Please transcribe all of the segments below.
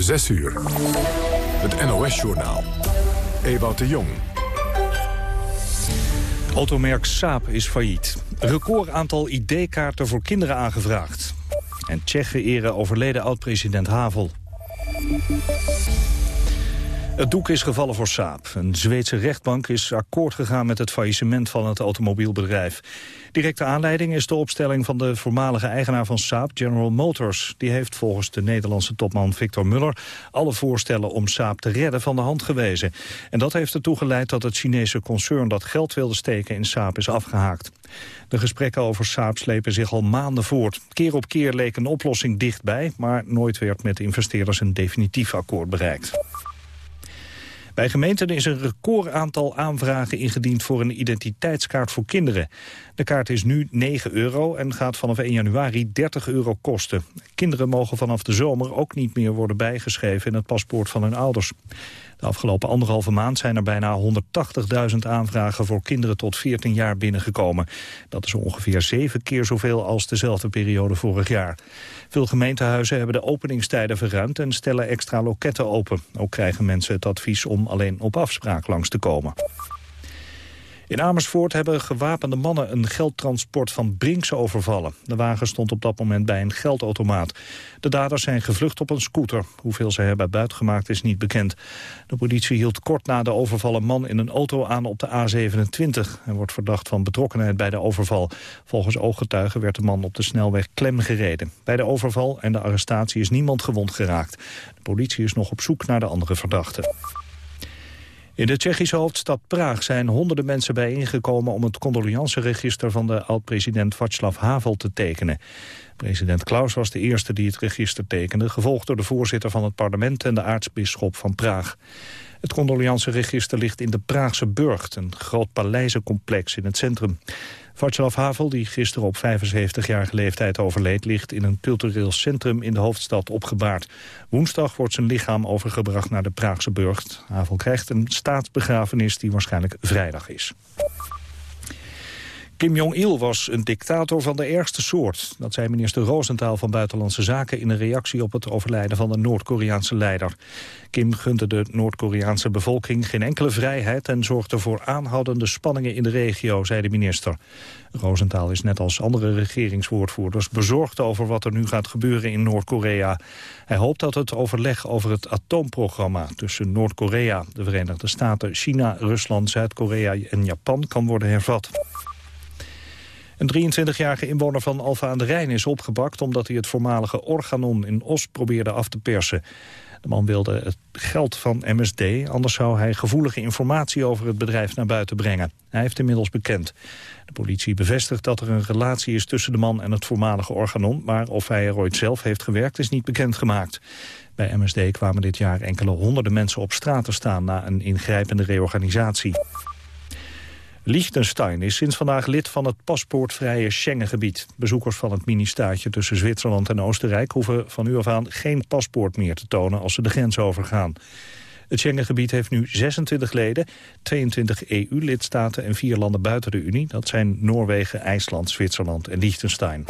6 uur. Het NOS-journaal. Ewout de Jong. Automerk Saab is failliet. Record aantal ID-kaarten voor kinderen aangevraagd. En Tsjechen eren overleden oud-president Havel. Het doek is gevallen voor Saab. Een Zweedse rechtbank is akkoord gegaan met het faillissement van het automobielbedrijf. Directe aanleiding is de opstelling van de voormalige eigenaar van Saab, General Motors. Die heeft volgens de Nederlandse topman Victor Muller alle voorstellen om Saab te redden van de hand gewezen. En dat heeft ertoe geleid dat het Chinese concern dat geld wilde steken in Saab is afgehaakt. De gesprekken over Saab slepen zich al maanden voort. Keer op keer leek een oplossing dichtbij, maar nooit werd met investeerders een definitief akkoord bereikt. Bij gemeenten is een record aantal aanvragen ingediend voor een identiteitskaart voor kinderen. De kaart is nu 9 euro en gaat vanaf 1 januari 30 euro kosten. Kinderen mogen vanaf de zomer ook niet meer worden bijgeschreven in het paspoort van hun ouders. De afgelopen anderhalve maand zijn er bijna 180.000 aanvragen voor kinderen tot 14 jaar binnengekomen. Dat is ongeveer zeven keer zoveel als dezelfde periode vorig jaar. Veel gemeentehuizen hebben de openingstijden verruimd en stellen extra loketten open. Ook krijgen mensen het advies om alleen op afspraak langs te komen. In Amersfoort hebben gewapende mannen een geldtransport van Brinks overvallen. De wagen stond op dat moment bij een geldautomaat. De daders zijn gevlucht op een scooter. Hoeveel ze hebben buitgemaakt is niet bekend. De politie hield kort na de overvallen man in een auto aan op de A27. Hij wordt verdacht van betrokkenheid bij de overval. Volgens ooggetuigen werd de man op de snelweg klem gereden. Bij de overval en de arrestatie is niemand gewond geraakt. De politie is nog op zoek naar de andere verdachten. In de Tsjechische hoofdstad Praag zijn honderden mensen bijeengekomen om het condoleanceregister van de oud-president Václav Havel te tekenen. President Klaus was de eerste die het register tekende, gevolgd door de voorzitter van het parlement en de aartsbisschop van Praag. Het condoleanceregister ligt in de Praagse Burgt, een groot paleizencomplex in het centrum. Václav Havel, die gisteren op 75-jarige leeftijd overleed... ligt in een cultureel centrum in de hoofdstad opgebaard. Woensdag wordt zijn lichaam overgebracht naar de Praagse Burgt. Havel krijgt een staatsbegrafenis die waarschijnlijk vrijdag is. Kim Jong-il was een dictator van de ergste soort. Dat zei minister Roosentaal van Buitenlandse Zaken... in een reactie op het overlijden van de Noord-Koreaanse leider. Kim gunde de Noord-Koreaanse bevolking geen enkele vrijheid... en zorgde voor aanhoudende spanningen in de regio, zei de minister. Roosentaal is net als andere regeringswoordvoerders... bezorgd over wat er nu gaat gebeuren in Noord-Korea. Hij hoopt dat het overleg over het atoomprogramma... tussen Noord-Korea, de Verenigde Staten, China, Rusland, Zuid-Korea en Japan... kan worden hervat. Een 23-jarige inwoner van Alfa aan de Rijn is opgepakt... omdat hij het voormalige Organon in Os probeerde af te persen. De man wilde het geld van MSD, anders zou hij gevoelige informatie over het bedrijf naar buiten brengen. Hij heeft inmiddels bekend. De politie bevestigt dat er een relatie is tussen de man en het voormalige Organon, maar of hij er ooit zelf heeft gewerkt is niet bekendgemaakt. Bij MSD kwamen dit jaar enkele honderden mensen op straat te staan na een ingrijpende reorganisatie. Liechtenstein is sinds vandaag lid van het paspoortvrije Schengengebied. Bezoekers van het mini-staatje tussen Zwitserland en Oostenrijk... hoeven van nu af aan geen paspoort meer te tonen als ze de grens overgaan. Het Schengengebied heeft nu 26 leden, 22 EU-lidstaten en vier landen buiten de Unie. Dat zijn Noorwegen, IJsland, Zwitserland en Liechtenstein.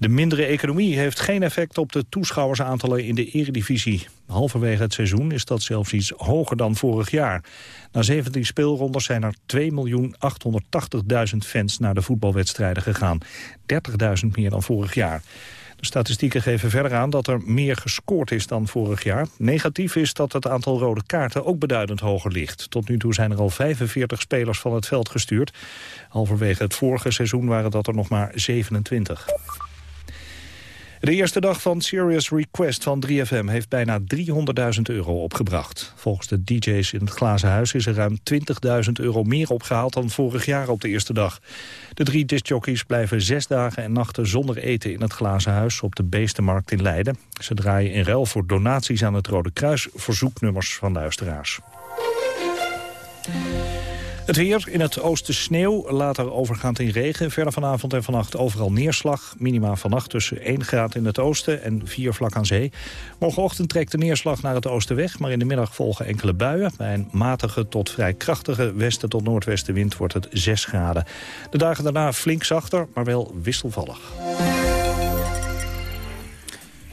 De mindere economie heeft geen effect op de toeschouwersaantallen in de eredivisie. Halverwege het seizoen is dat zelfs iets hoger dan vorig jaar. Na 17 speelrondes zijn er 2.880.000 fans naar de voetbalwedstrijden gegaan. 30.000 meer dan vorig jaar. De statistieken geven verder aan dat er meer gescoord is dan vorig jaar. Negatief is dat het aantal rode kaarten ook beduidend hoger ligt. Tot nu toe zijn er al 45 spelers van het veld gestuurd. Halverwege het vorige seizoen waren dat er nog maar 27. De eerste dag van Serious Request van 3FM heeft bijna 300.000 euro opgebracht. Volgens de DJ's in het Glazen Huis is er ruim 20.000 euro meer opgehaald dan vorig jaar op de eerste dag. De drie discjockeys blijven zes dagen en nachten zonder eten in het Glazen Huis op de Beestenmarkt in Leiden. Ze draaien in ruil voor donaties aan het Rode Kruis verzoeknummers van luisteraars. Het weer, in het oosten sneeuw, later overgaand in regen. Verder vanavond en vannacht overal neerslag. Minima vannacht tussen 1 graad in het oosten en 4 vlak aan zee. Morgenochtend trekt de neerslag naar het oosten weg... maar in de middag volgen enkele buien. Bij een matige tot vrij krachtige westen tot noordwestenwind wordt het 6 graden. De dagen daarna flink zachter, maar wel wisselvallig.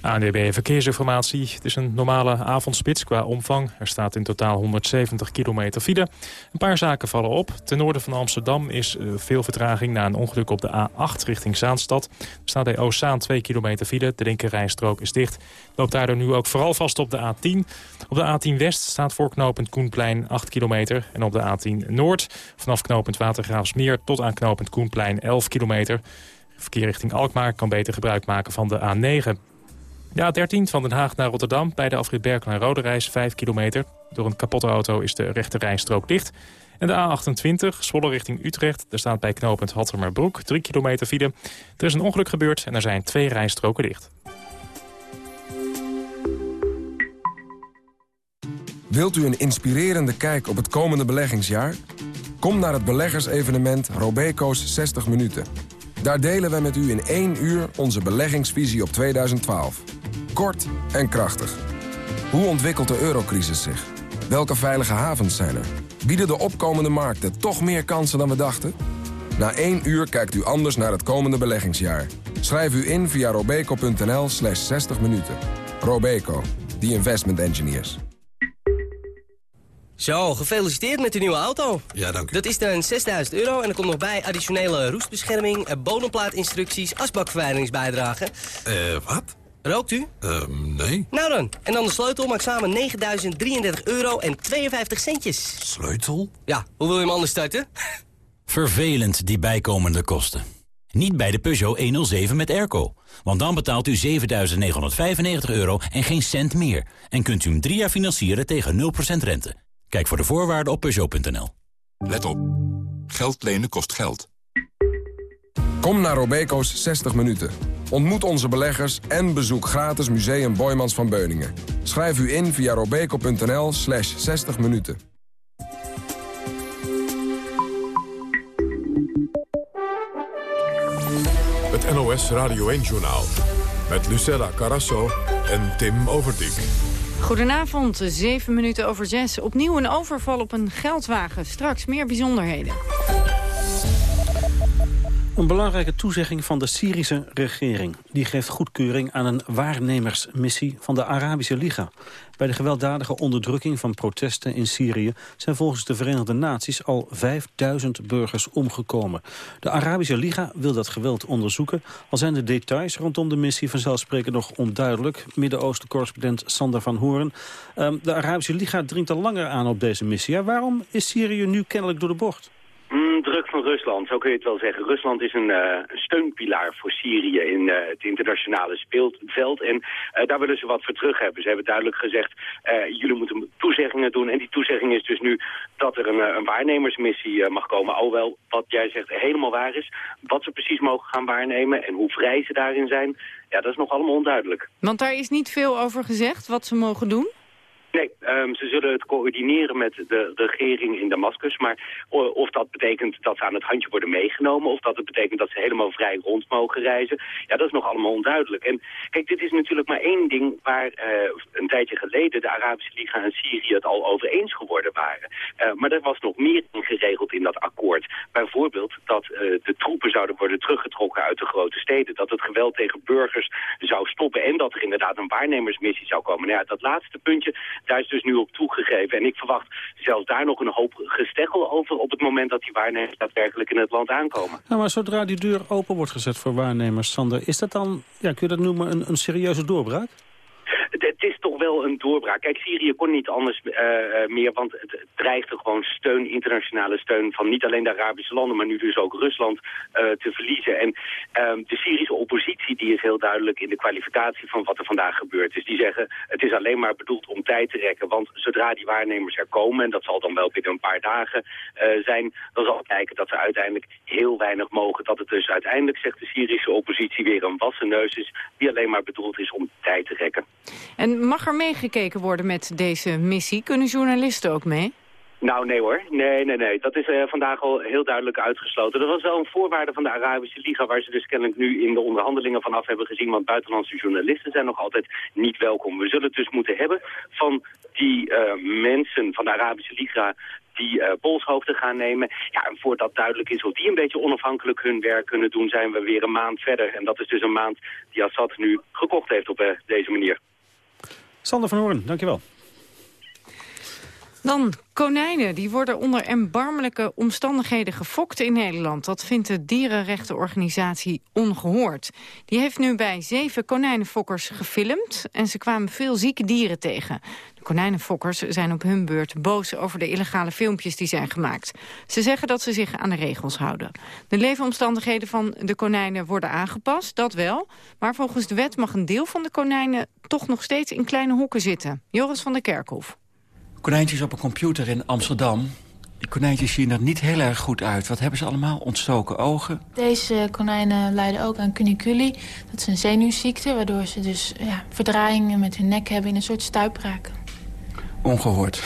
ANDB Verkeersinformatie. Het is een normale avondspits qua omvang. Er staat in totaal 170 kilometer file. Een paar zaken vallen op. Ten noorden van Amsterdam is eh, veel vertraging na een ongeluk op de A8 richting Zaanstad. Er staat bij Oostzaan 2 kilometer file. De linkerrijstrook is dicht. Loopt daardoor nu ook vooral vast op de A10. Op de A10 West staat voor knooppunt Koenplein 8 kilometer. En op de A10 Noord vanaf knooppunt Watergraafsmeer tot aan knooppunt Koenplein 11 kilometer. Verkeer richting Alkmaar kan beter gebruik maken van de A9. De A13 van Den Haag naar Rotterdam bij de afrit Berkel en Rode Reis 5 kilometer. Door een kapotte auto is de rechte rijstrook dicht. En de A28, Zwolle richting Utrecht. Er staat bij knooppunt Hattermerbroek 3 kilometer file. Er is een ongeluk gebeurd en er zijn twee rijstroken dicht. Wilt u een inspirerende kijk op het komende beleggingsjaar? Kom naar het beleggersevenement Robeco's 60 minuten. Daar delen we met u in één uur onze beleggingsvisie op 2012. Kort en krachtig. Hoe ontwikkelt de eurocrisis zich? Welke veilige havens zijn er? Bieden de opkomende markten toch meer kansen dan we dachten? Na één uur kijkt u anders naar het komende beleggingsjaar. Schrijf u in via robeco.nl slash 60 minuten. Robeco, the investment engineers. Zo, gefeliciteerd met de nieuwe auto. Ja, dank u. Dat is dan 6000 euro en er komt nog bij additionele roestbescherming, eh, bodemplaatinstructies, asbakverwijderingsbijdrage. Eh, wat? Rookt u? Ehm, nee. Nou dan, en dan de sleutel maakt samen 9033 euro en 52 centjes. Sleutel? Ja, hoe wil je hem anders starten? Vervelend, die bijkomende kosten. Niet bij de Peugeot 107 met airco. Want dan betaalt u 7.995 euro en geen cent meer. En kunt u hem drie jaar financieren tegen 0% rente. Kijk voor de voorwaarden op Peugeot.nl. Let op. Geld lenen kost geld. Kom naar Robeco's 60 minuten. Ontmoet onze beleggers en bezoek gratis Museum Boymans van Beuningen. Schrijf u in via robeco.nl slash 60 minuten. Het NOS Radio 1-journaal. Met Lucella Carasso en Tim Overdijk. Goedenavond, zeven minuten over zes. Opnieuw een overval op een geldwagen. Straks meer bijzonderheden. Een belangrijke toezegging van de Syrische regering. Die geeft goedkeuring aan een waarnemersmissie van de Arabische Liga. Bij de gewelddadige onderdrukking van protesten in Syrië... zijn volgens de Verenigde Naties al 5000 burgers omgekomen. De Arabische Liga wil dat geweld onderzoeken... al zijn de details rondom de missie vanzelfsprekend nog onduidelijk. Midden-Oosten-correspondent Sander van Hoorn. Um, de Arabische Liga dringt al langer aan op deze missie. Waarom is Syrië nu kennelijk door de bocht? Mm, druk van Rusland, zo kun je het wel zeggen. Rusland is een, een steunpilaar voor Syrië in uh, het internationale speelveld. En uh, daar willen ze wat voor terug hebben. Ze hebben duidelijk gezegd, jullie moeten toezeggingen doen. En die toezegging is dus nu dat er een, een waarnemersmissie mag komen. Alhoewel, wat jij zegt helemaal waar is. Wat ze precies mogen gaan waarnemen en hoe vrij ze daarin zijn... ja, dat is nog allemaal onduidelijk. Want daar is niet veel over gezegd wat ze mogen doen? Nee, um, ze zullen het coördineren met de regering in Damascus. Maar of dat betekent dat ze aan het handje worden meegenomen... of dat het betekent dat ze helemaal vrij rond mogen reizen... ja, dat is nog allemaal onduidelijk. En kijk, dit is natuurlijk maar één ding waar uh, een tijdje geleden... de Arabische Liga en Syrië het al over eens geworden waren. Uh, maar er was nog meer in geregeld in dat akkoord. Bijvoorbeeld dat de troepen zouden worden teruggetrokken uit de grote steden. Dat het geweld tegen burgers zou stoppen... en dat er inderdaad een waarnemersmissie zou komen. Nou ja, dat laatste puntje daar is dus nu op toegegeven. En ik verwacht zelfs daar nog een hoop gesteggel over... op het moment dat die waarnemers daadwerkelijk in het land aankomen. Nou, maar zodra die deur open wordt gezet voor waarnemers, Sander... is dat dan, ja, kun je dat noemen, een, een serieuze doorbraak? Het, is wel een doorbraak. Kijk, Syrië kon niet anders uh, meer, want het dreigde gewoon steun, internationale steun van niet alleen de Arabische landen, maar nu dus ook Rusland uh, te verliezen. En uh, de Syrische oppositie die is heel duidelijk in de kwalificatie van wat er vandaag gebeurt. Dus die zeggen, het is alleen maar bedoeld om tijd te rekken, want zodra die waarnemers er komen, en dat zal dan wel binnen een paar dagen zijn, dan zal kijken dat ze uiteindelijk heel weinig mogen. Dat het dus uiteindelijk, zegt de Syrische oppositie, weer een wassen neus is, die alleen maar bedoeld is om tijd te rekken. En mag er meegekeken worden met deze missie? Kunnen journalisten ook mee? Nou, nee hoor. Nee, nee, nee. Dat is uh, vandaag al heel duidelijk uitgesloten. Dat was wel een voorwaarde van de Arabische Liga... waar ze dus kennelijk nu in de onderhandelingen vanaf hebben gezien... want buitenlandse journalisten zijn nog altijd niet welkom. We zullen het dus moeten hebben van die uh, mensen van de Arabische Liga die polshoogte gaan nemen. Ja, en voordat duidelijk is of die een beetje onafhankelijk hun werk kunnen doen, zijn we weer een maand verder. En dat is dus een maand die Assad nu gekocht heeft op deze manier. Sander van Hoorn, dankjewel. Dan konijnen, die worden onder erbarmelijke omstandigheden gefokt in Nederland. Dat vindt de dierenrechtenorganisatie Ongehoord. Die heeft nu bij zeven konijnenfokkers gefilmd en ze kwamen veel zieke dieren tegen. De konijnenfokkers zijn op hun beurt boos over de illegale filmpjes die zijn gemaakt. Ze zeggen dat ze zich aan de regels houden. De leefomstandigheden van de konijnen worden aangepast, dat wel. Maar volgens de wet mag een deel van de konijnen toch nog steeds in kleine hoeken zitten. Joris van der Kerkhof konijntjes op een computer in Amsterdam. Die konijntjes zien er niet heel erg goed uit. Wat hebben ze allemaal? Ontstoken ogen? Deze konijnen lijden ook aan cuniculi. Dat is een zenuwziekte, waardoor ze dus ja, verdraaiingen met hun nek hebben in een soort stuipraken. Ongehoord.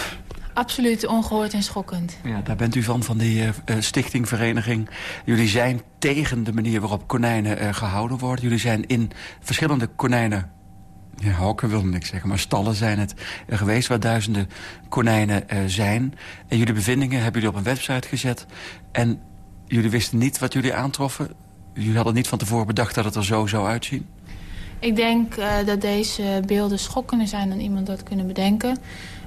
Absoluut ongehoord en schokkend. Ja, daar bent u van, van die uh, stichting, vereniging. Jullie zijn tegen de manier waarop konijnen uh, gehouden worden. Jullie zijn in verschillende konijnen ja, hokken wilde ik zeggen, maar stallen zijn het geweest... waar duizenden konijnen uh, zijn. En jullie bevindingen hebben jullie op een website gezet. En jullie wisten niet wat jullie aantroffen? Jullie hadden niet van tevoren bedacht dat het er zo zou uitzien? Ik denk uh, dat deze beelden schokkender zijn dan iemand dat kunnen bedenken.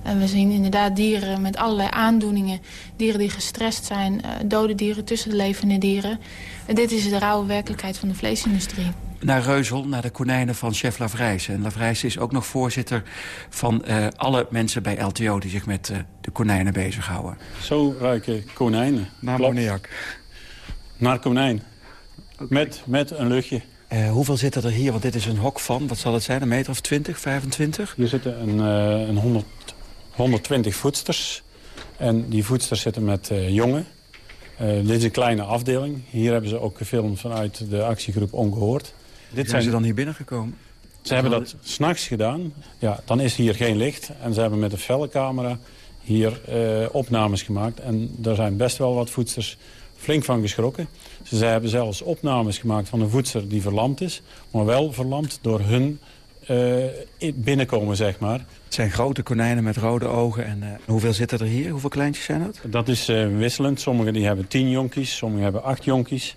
En we zien inderdaad dieren met allerlei aandoeningen. Dieren die gestrest zijn, uh, dode dieren tussen de levende dieren. En dit is de rauwe werkelijkheid van de vleesindustrie naar Reuzel, naar de konijnen van chef Lavrijs. En Lavrijs is ook nog voorzitter van uh, alle mensen bij LTO... die zich met uh, de konijnen bezighouden. Zo ruiken konijnen. Naar ammoniak. Naar konijn. Okay. Met, met een luchtje. Uh, hoeveel zitten er hier? Want dit is een hok van, wat zal het zijn, een meter of 20, 25? Hier zitten een, een 100, 120 voedsters. En die voedsters zitten met jongen. dit is een kleine afdeling. Hier hebben ze ook gefilmd vanuit de actiegroep Ongehoord. Dit zijn ze dan hier binnengekomen? Ze hebben dat s'nachts gedaan. Ja, dan is hier geen licht. En ze hebben met een felle camera hier uh, opnames gemaakt. En daar zijn best wel wat voedsters flink van geschrokken. Ze hebben zelfs opnames gemaakt van een voedster die verlamd is. Maar wel verlamd door hun uh, binnenkomen, zeg maar. Het zijn grote konijnen met rode ogen. En uh, hoeveel zitten er hier? Hoeveel kleintjes zijn dat? Dat is wisselend. Sommigen die hebben tien jonkies, sommigen hebben acht jonkies.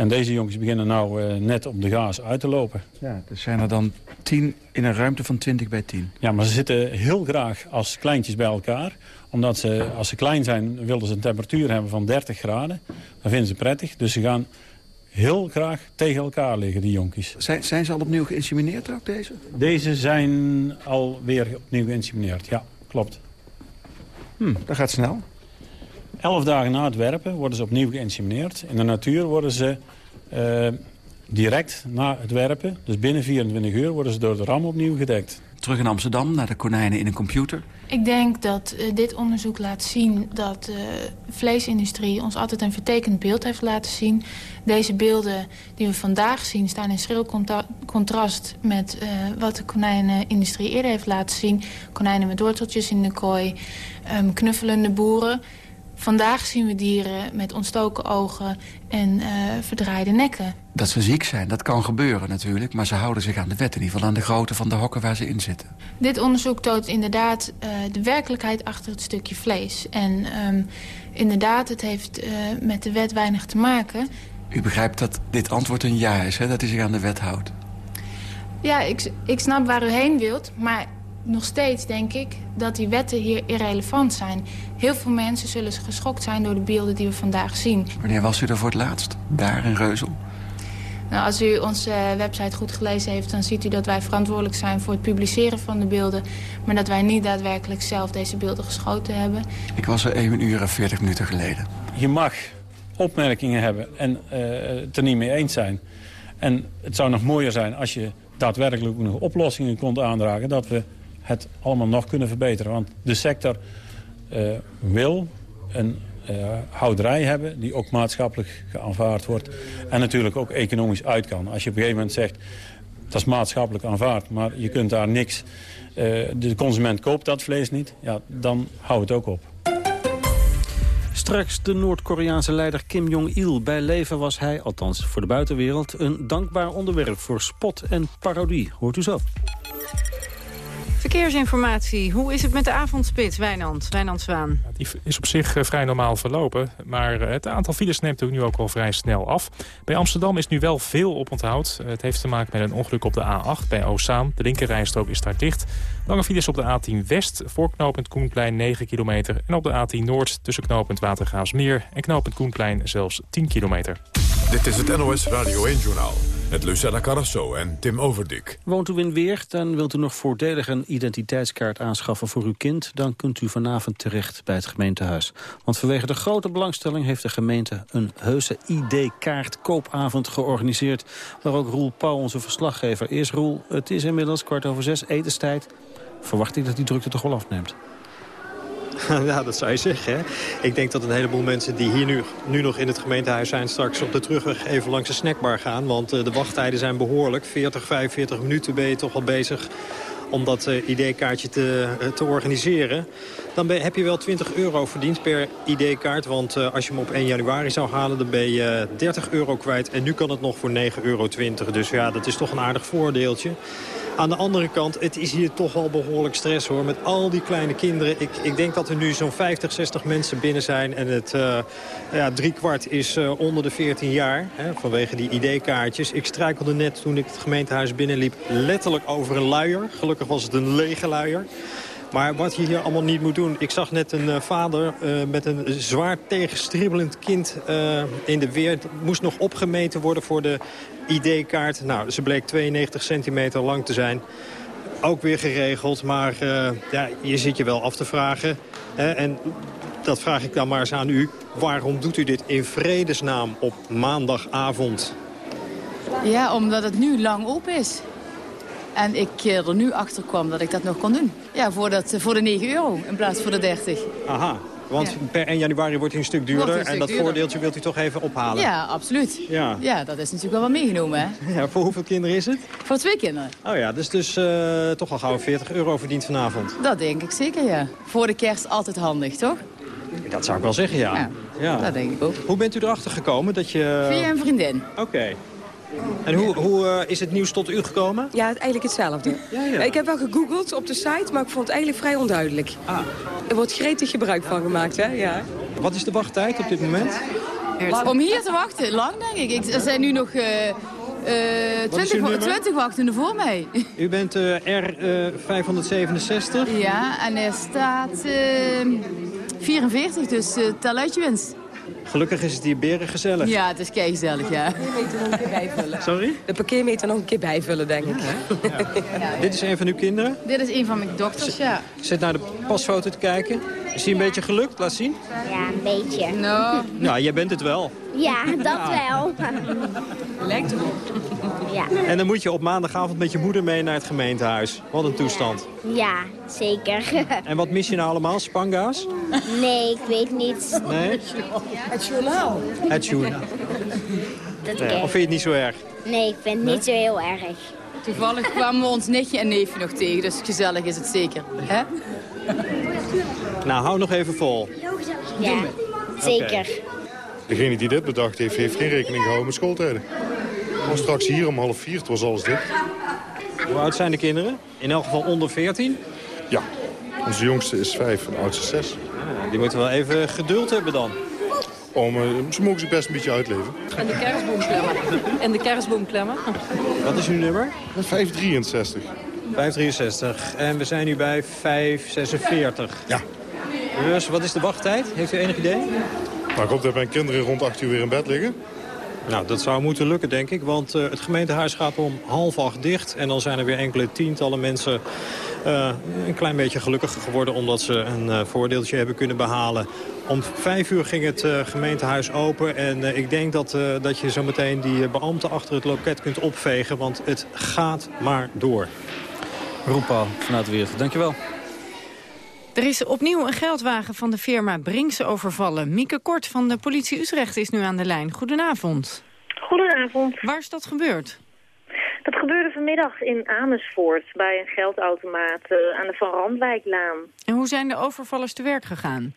En deze jongens beginnen nou uh, net op de gaas uit te lopen. Ja, er zijn er dan tien in een ruimte van 20 bij 10. Ja, maar ze zitten heel graag als kleintjes bij elkaar. Omdat ze, als ze klein zijn, willen ze een temperatuur hebben van 30 graden. Dat vinden ze prettig. Dus ze gaan heel graag tegen elkaar liggen, die jonkies. Zijn, zijn ze al opnieuw geïnsemineerd ook, deze? Deze zijn alweer opnieuw geïnsemineerd, ja, klopt. Hm, dat gaat snel. Elf dagen na het werpen worden ze opnieuw geïnsemineerd. In de natuur worden ze uh, direct na het werpen, dus binnen 24 uur, worden ze door de ram opnieuw gedekt. Terug in Amsterdam, naar de konijnen in een computer. Ik denk dat uh, dit onderzoek laat zien dat de uh, vleesindustrie ons altijd een vertekend beeld heeft laten zien. Deze beelden die we vandaag zien staan in schril contrast met uh, wat de konijnenindustrie eerder heeft laten zien. Konijnen met worteltjes in de kooi, um, knuffelende boeren. Vandaag zien we dieren met ontstoken ogen en uh, verdraaide nekken. Dat ze ziek zijn, dat kan gebeuren natuurlijk. Maar ze houden zich aan de wet, in ieder geval aan de grootte van de hokken waar ze in zitten. Dit onderzoek toont inderdaad uh, de werkelijkheid achter het stukje vlees. En um, inderdaad, het heeft uh, met de wet weinig te maken. U begrijpt dat dit antwoord een ja is, hè? dat u zich aan de wet houdt? Ja, ik, ik snap waar u heen wilt, maar nog steeds denk ik dat die wetten hier irrelevant zijn. Heel veel mensen zullen geschokt zijn door de beelden die we vandaag zien. Wanneer was u er voor het laatst? Daar in Reuzel? Nou, als u onze website goed gelezen heeft... dan ziet u dat wij verantwoordelijk zijn voor het publiceren van de beelden... maar dat wij niet daadwerkelijk zelf deze beelden geschoten hebben. Ik was er 1 uur en 40 minuten geleden. Je mag opmerkingen hebben en uh, het er niet mee eens zijn. En het zou nog mooier zijn als je daadwerkelijk nog oplossingen kon aandragen... dat we het allemaal nog kunnen verbeteren. Want de sector uh, wil een uh, houderij hebben die ook maatschappelijk geaanvaard wordt. En natuurlijk ook economisch uit kan. Als je op een gegeven moment zegt, dat is maatschappelijk aanvaard, maar je kunt daar niks... Uh, de consument koopt dat vlees niet, ja, dan hou het ook op. Straks de Noord-Koreaanse leider Kim Jong-il. Bij leven was hij, althans voor de buitenwereld... een dankbaar onderwerp voor spot en parodie. Hoort u zo. Verkeersinformatie. Hoe is het met de avondspits, Wijnand? Wijnand Zwaan. Die is op zich eh, vrij normaal verlopen. Maar eh, het aantal files neemt ook nu ook al vrij snel af. Bij Amsterdam is nu wel veel op onthoud. Het heeft te maken met een ongeluk op de A8 bij Oostzaan. De linkerrijstrook is daar dicht. Lange files op de A10 West, voor knooppunt Koenplein 9 kilometer. En op de A10 Noord tussen knooppunt Watergraafsmeer en knooppunt Koenplein zelfs 10 kilometer. Dit is het NOS Radio 1-journaal met Lucella Carrasso en Tim Overdik. Woont u in Weert en wilt u nog voordelig een identiteitskaart aanschaffen voor uw kind... dan kunt u vanavond terecht bij het gemeentehuis. Want vanwege de grote belangstelling heeft de gemeente... een heuse ID-kaart koopavond georganiseerd... waar ook Roel Pauw, onze verslaggever, is. Roel, het is inmiddels kwart over zes, etenstijd. Verwacht ik dat die drukte toch wel afneemt? ja, dat zou je zeggen. Hè? Ik denk dat een heleboel mensen die hier nu, nu nog in het gemeentehuis zijn... straks op de terugweg even langs de snackbar gaan. Want uh, de wachttijden zijn behoorlijk. 40, 45 minuten ben je toch al bezig om dat uh, ID-kaartje te, uh, te organiseren. Dan heb je wel 20 euro verdiend per ID-kaart. Want uh, als je hem op 1 januari zou halen, dan ben je 30 euro kwijt. En nu kan het nog voor 9,20 euro. Dus ja, dat is toch een aardig voordeeltje. Aan de andere kant, het is hier toch wel behoorlijk stress hoor. Met al die kleine kinderen. Ik, ik denk dat er nu zo'n 50, 60 mensen binnen zijn. En het uh, ja, driekwart is uh, onder de 14 jaar. Hè, vanwege die ID-kaartjes. Ik struikelde net toen ik het gemeentehuis binnenliep letterlijk over een luier. Gelukkig was het een lege luier. Maar wat je hier allemaal niet moet doen... Ik zag net een uh, vader uh, met een zwaar tegenstribbelend kind uh, in de weer. Het moest nog opgemeten worden voor de ID-kaart. Nou, ze bleek 92 centimeter lang te zijn. Ook weer geregeld, maar ja, je zit je wel af te vragen. Hè? En dat vraag ik dan maar eens aan u. Waarom doet u dit in vredesnaam op maandagavond? Ja, omdat het nu lang open is. En ik er nu achter kwam dat ik dat nog kon doen. Ja, voor, dat, voor de 9 euro in plaats voor de 30. Aha, want ja. per 1 januari wordt hij een stuk duurder. Een stuk en dat duurder. voordeeltje wilt u toch even ophalen? Ja, absoluut. Ja, ja dat is natuurlijk wel wat meegenomen. Hè? Ja, voor hoeveel kinderen is het? Voor twee kinderen. Oh ja, dus, dus uh, toch al gauw 40 euro verdiend vanavond. Dat denk ik zeker, ja. Voor de kerst altijd handig, toch? Dat zou ik wel zeggen, ja. Ja, ja. dat denk ik ook. Hoe bent u erachter gekomen dat je... Via een vriendin. Oké. Okay. En hoe, hoe uh, is het nieuws tot u gekomen? Ja, eigenlijk hetzelfde. Ja, ja. Ik heb wel gegoogeld op de site, maar ik vond het eigenlijk vrij onduidelijk. Ah. Er wordt gretig gebruik van gemaakt, hè? Ja. Wat is de wachttijd op dit moment? Om hier te wachten? Lang, denk ik. Er zijn nu nog... Uh, uh, 20, 20 wachtenden voor mij. U bent uh, R567? ja, en er staat 44, dus tel uit je winst. Gelukkig is het hier beren gezellig. Ja, het is kei gezellig, ja. De parkeermeter nog een keer bijvullen. Sorry? De parkeermeter nog een keer bijvullen, denk ik. Ja. Ja. Dit is een van uw kinderen? Dit is een van mijn dochters, ja. Zit naar de pasfoto te kijken. Is die een beetje gelukt? Laat zien. Ja, een beetje. No. Nou, jij bent het wel. Ja, dat wel. Lijkt erop. Ja. En dan moet je op maandagavond met je moeder mee naar het gemeentehuis. Wat een toestand. Ja, zeker. En wat mis je nou allemaal? Spanga's? Nee, ik weet niet. Nee? Het journaal. Het journaal. Dat Nee, of vind je het niet zo erg? Nee, ik vind het niet zo heel erg. Toevallig kwamen we ons nichtje en neefje nog tegen, dus gezellig is het zeker. Hè? Nou, hou nog even vol. Ja, zeker. Degene die dit bedacht heeft, heeft geen rekening gehouden met schooltijden. Was straks hier om half vier, het was alles dit. Hoe oud zijn de kinderen? In elk geval onder 14? Ja, onze jongste is vijf en de oudste zes. Die moeten wel even geduld hebben dan. Om, uh, ze mogen zich best een beetje uitleven. En de kerstboom klemmen. En de kerstboom klemmen. Wat is uw nummer? 563. 563. En we zijn nu bij 546. Ja. Dus wat is de wachttijd? Heeft u enig idee? Nou, ik hoop dat mijn kinderen rond 8 uur weer in bed liggen. Nou, dat zou moeten lukken, denk ik. Want uh, het gemeentehuis gaat om half acht dicht. En dan zijn er weer enkele tientallen mensen uh, een klein beetje gelukkiger geworden... omdat ze een uh, voordeeltje hebben kunnen behalen. Om vijf uur ging het gemeentehuis open. En ik denk dat, dat je zo meteen die beambten achter het loket kunt opvegen. Want het gaat maar door. Roepa vanuit Weert, dankjewel. Er is opnieuw een geldwagen van de firma Brinkse overvallen. Mieke Kort van de politie Utrecht is nu aan de lijn. Goedenavond. Goedenavond. Waar is dat gebeurd? Dat gebeurde vanmiddag in Amersfoort bij een geldautomaat uh, aan de Van Randwijklaan. En hoe zijn de overvallers te werk gegaan?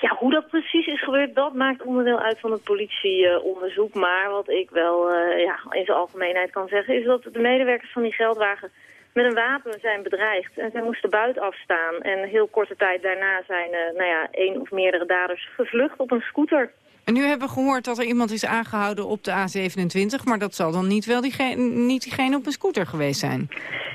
Ja, hoe dat precies is gebeurd, dat maakt onderdeel uit van het politieonderzoek. Maar wat ik wel uh, ja, in zijn algemeenheid kan zeggen, is dat de medewerkers van die geldwagen met een wapen zijn bedreigd. En zij moesten buiten afstaan. En heel korte tijd daarna zijn uh, nou ja, één of meerdere daders gevlucht op een scooter. En nu hebben we gehoord dat er iemand is aangehouden op de A27... maar dat zal dan niet wel diegene, niet diegene op een scooter geweest zijn?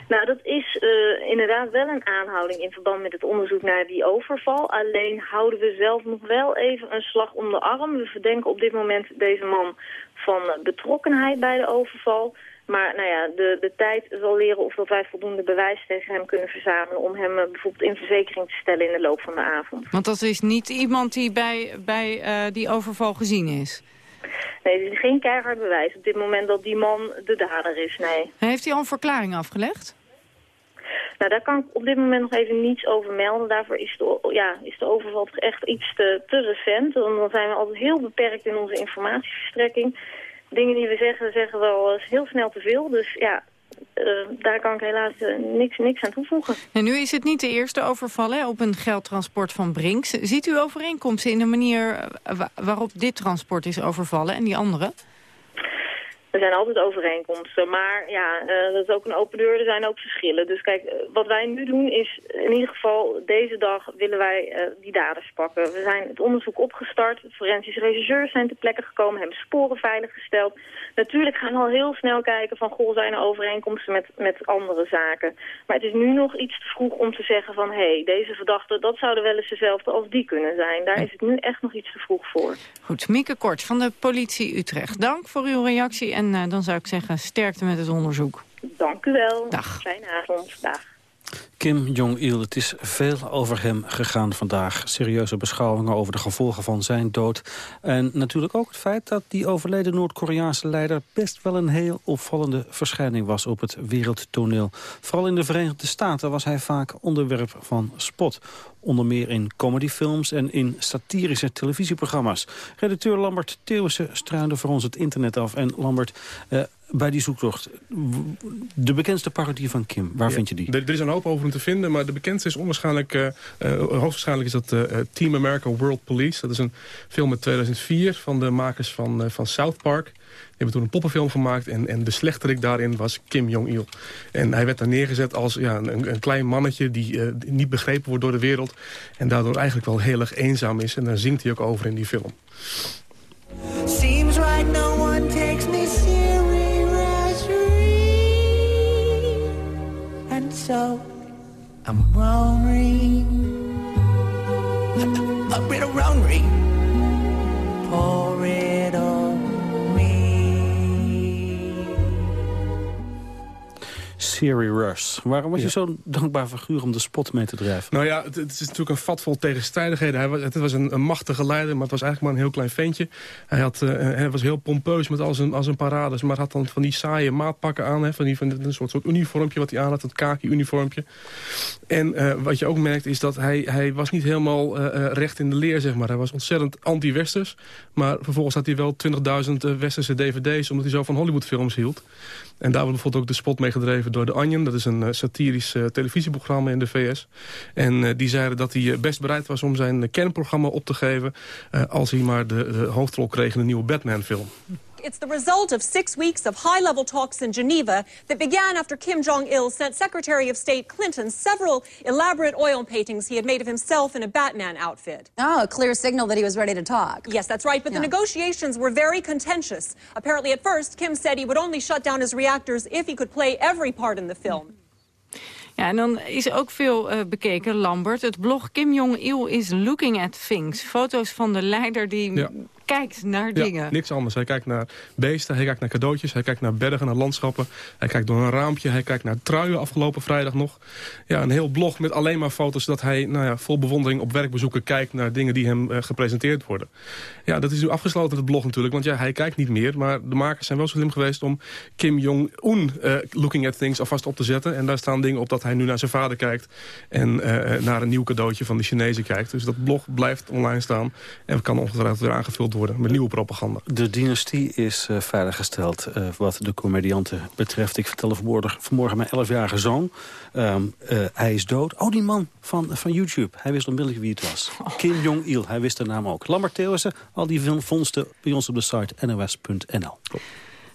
Nou, dat is uh, inderdaad wel een aanhouding in verband met het onderzoek naar die overval. Alleen houden we zelf nog wel even een slag om de arm. We verdenken op dit moment deze man van betrokkenheid bij de overval... Maar nou ja, de, de tijd zal leren of dat wij voldoende bewijs tegen hem kunnen verzamelen... om hem uh, bijvoorbeeld in verzekering te stellen in de loop van de avond. Want dat is niet iemand die bij, bij uh, die overval gezien is? Nee, er is geen keihard bewijs op dit moment dat die man de dader is, nee. Heeft hij al een verklaring afgelegd? Nou, daar kan ik op dit moment nog even niets over melden. Daarvoor is de, ja, is de overval toch echt iets te, te recent. Dan zijn we altijd heel beperkt in onze informatieverstrekking dingen die we zeggen, zeggen we al heel snel te veel. Dus ja, uh, daar kan ik helaas uh, niks, niks aan toevoegen. En nu is het niet de eerste overval hè, op een geldtransport van Brinks. Ziet u overeenkomsten in de manier eh, waarop dit transport is overvallen en die andere? Er zijn altijd overeenkomsten, maar ja, uh, dat is ook een open deur, er zijn ook verschillen. Dus kijk, wat wij nu doen is, in ieder geval deze dag willen wij uh, die daders pakken. We zijn het onderzoek opgestart, forensische regisseurs zijn ter plekke gekomen, hebben sporen veiliggesteld. Natuurlijk gaan we al heel snel kijken van, goh, zijn er overeenkomsten met, met andere zaken. Maar het is nu nog iets te vroeg om te zeggen van, hé, hey, deze verdachte, dat zouden wel eens dezelfde als die kunnen zijn. Daar is het nu echt nog iets te vroeg voor. Goed, Mieke Kort van de politie Utrecht. Dank voor uw reactie en uh, dan zou ik zeggen sterkte met het onderzoek. Dank u wel. Dag. Fijne avond. Dag. Kim Jong-il, het is veel over hem gegaan vandaag. Serieuze beschouwingen over de gevolgen van zijn dood. En natuurlijk ook het feit dat die overleden Noord-Koreaanse leider... best wel een heel opvallende verschijning was op het wereldtoneel. Vooral in de Verenigde Staten was hij vaak onderwerp van spot. Onder meer in comedyfilms en in satirische televisieprogramma's. Redacteur Lambert Theeuwissen struinde voor ons het internet af. En Lambert, uh, bij die zoektocht, de bekendste parodie van Kim, waar ja, vind je die? Er is een hoop over hem te vinden, maar de bekendste is onwaarschijnlijk... Uh, uh, hoogstwaarschijnlijk is dat uh, Team America World Police. Dat is een film uit 2004 van de makers van, van South Park. Die hebben toen een poppenfilm gemaakt en, en de slechterik daarin was Kim Jong-il. En hij werd daar neergezet als ja, een, een klein mannetje die uh, niet begrepen wordt door de wereld. En daardoor eigenlijk wel heel erg eenzaam is. En daar zingt hij ook over in die film. So I'm roaring A bit of roaring Pour it on Siri Rush. Waarom was ja. je zo'n dankbaar figuur om de spot mee te drijven? Nou ja, het, het is natuurlijk een vat vol tegenstrijdigheden. Hij was, het was een, een, machtige leider, maar het was eigenlijk maar een heel klein ventje. Hij, had, uh, hij was heel pompeus met al zijn, al zijn parades, maar had dan van die saaie maatpakken aan. Hè, van, die, van een soort, soort uniformpje wat hij aan had, het kaki-uniformpje. En uh, wat je ook merkt is dat hij, hij was niet helemaal uh, recht in de leer, zeg maar. Hij was ontzettend anti-westers, maar vervolgens had hij wel 20.000 westerse dvd's... omdat hij zo van Hollywoodfilms hield. En daar wordt bijvoorbeeld ook de spot mee gedreven door The Onion. Dat is een uh, satirisch uh, televisieprogramma in de VS. En uh, die zeiden dat hij best bereid was om zijn kernprogramma op te geven... als hij maar de, de hoofdrol kreeg in een nieuwe Batman-film. It's the result of six weeks of high-level talks in Geneva that began after Kim Jong-il sent Secretary of State Clinton several elaborate oil paintings he had made of himself in a Batman outfit. Oh, a clear signal that he was ready to talk. Yes, that's right, but yeah. the negotiations were very contentious. Apparently at first, Kim said he would only shut down his reactors if he could play every part in the film. Ja, en dan is ook veel uh, bekeken, Lambert. Het blog Kim Jong-il is looking at things. Foto's van de leider die ja. Kijkt naar dingen. Ja, niks anders. Hij kijkt naar beesten, hij kijkt naar cadeautjes, hij kijkt naar bergen, naar landschappen. Hij kijkt door een raampje, hij kijkt naar truien afgelopen vrijdag nog. Ja, een heel blog met alleen maar foto's dat hij nou ja, vol bewondering op werkbezoeken kijkt naar dingen die hem uh, gepresenteerd worden. Ja, dat is nu afgesloten, het blog natuurlijk, want ja, hij kijkt niet meer. Maar de makers zijn wel zo slim geweest om Kim Jong-un uh, looking at things alvast op te zetten. En daar staan dingen op dat hij nu naar zijn vader kijkt en uh, naar een nieuw cadeautje van de Chinezen kijkt. Dus dat blog blijft online staan en kan ongetwijfeld weer aangevuld worden met nieuwe propaganda. De dynastie is uh, veiliggesteld uh, wat de comedianten betreft. Ik vertelde vanmorgen, vanmorgen mijn 11-jarige zoon. Um, uh, hij is dood. Oh, die man van, van YouTube. Hij wist onmiddellijk wie het was. Oh. Kim Jong-il, hij wist de naam ook. Lambert Theeuwissen, al die vondsten bij ons op de site nos.nl.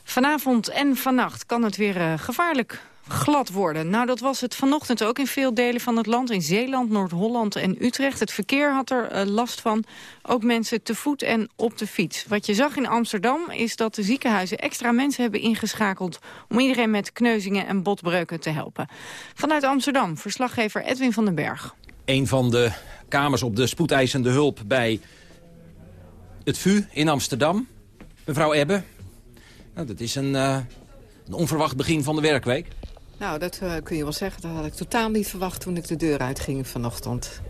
Vanavond en vannacht kan het weer uh, gevaarlijk glad worden. Nou, dat was het vanochtend ook in veel delen van het land. In Zeeland, Noord-Holland en Utrecht. Het verkeer had er uh, last van. Ook mensen te voet en op de fiets. Wat je zag in Amsterdam is dat de ziekenhuizen extra mensen hebben ingeschakeld... om iedereen met kneuzingen en botbreuken te helpen. Vanuit Amsterdam, verslaggever Edwin van den Berg. Een van de kamers op de spoedeisende hulp bij het VU in Amsterdam. Mevrouw Ebbe, nou, dat is een, uh, een onverwacht begin van de werkweek. Nou, dat uh, kun je wel zeggen. Dat had ik totaal niet verwacht toen ik de deur uitging vanochtend.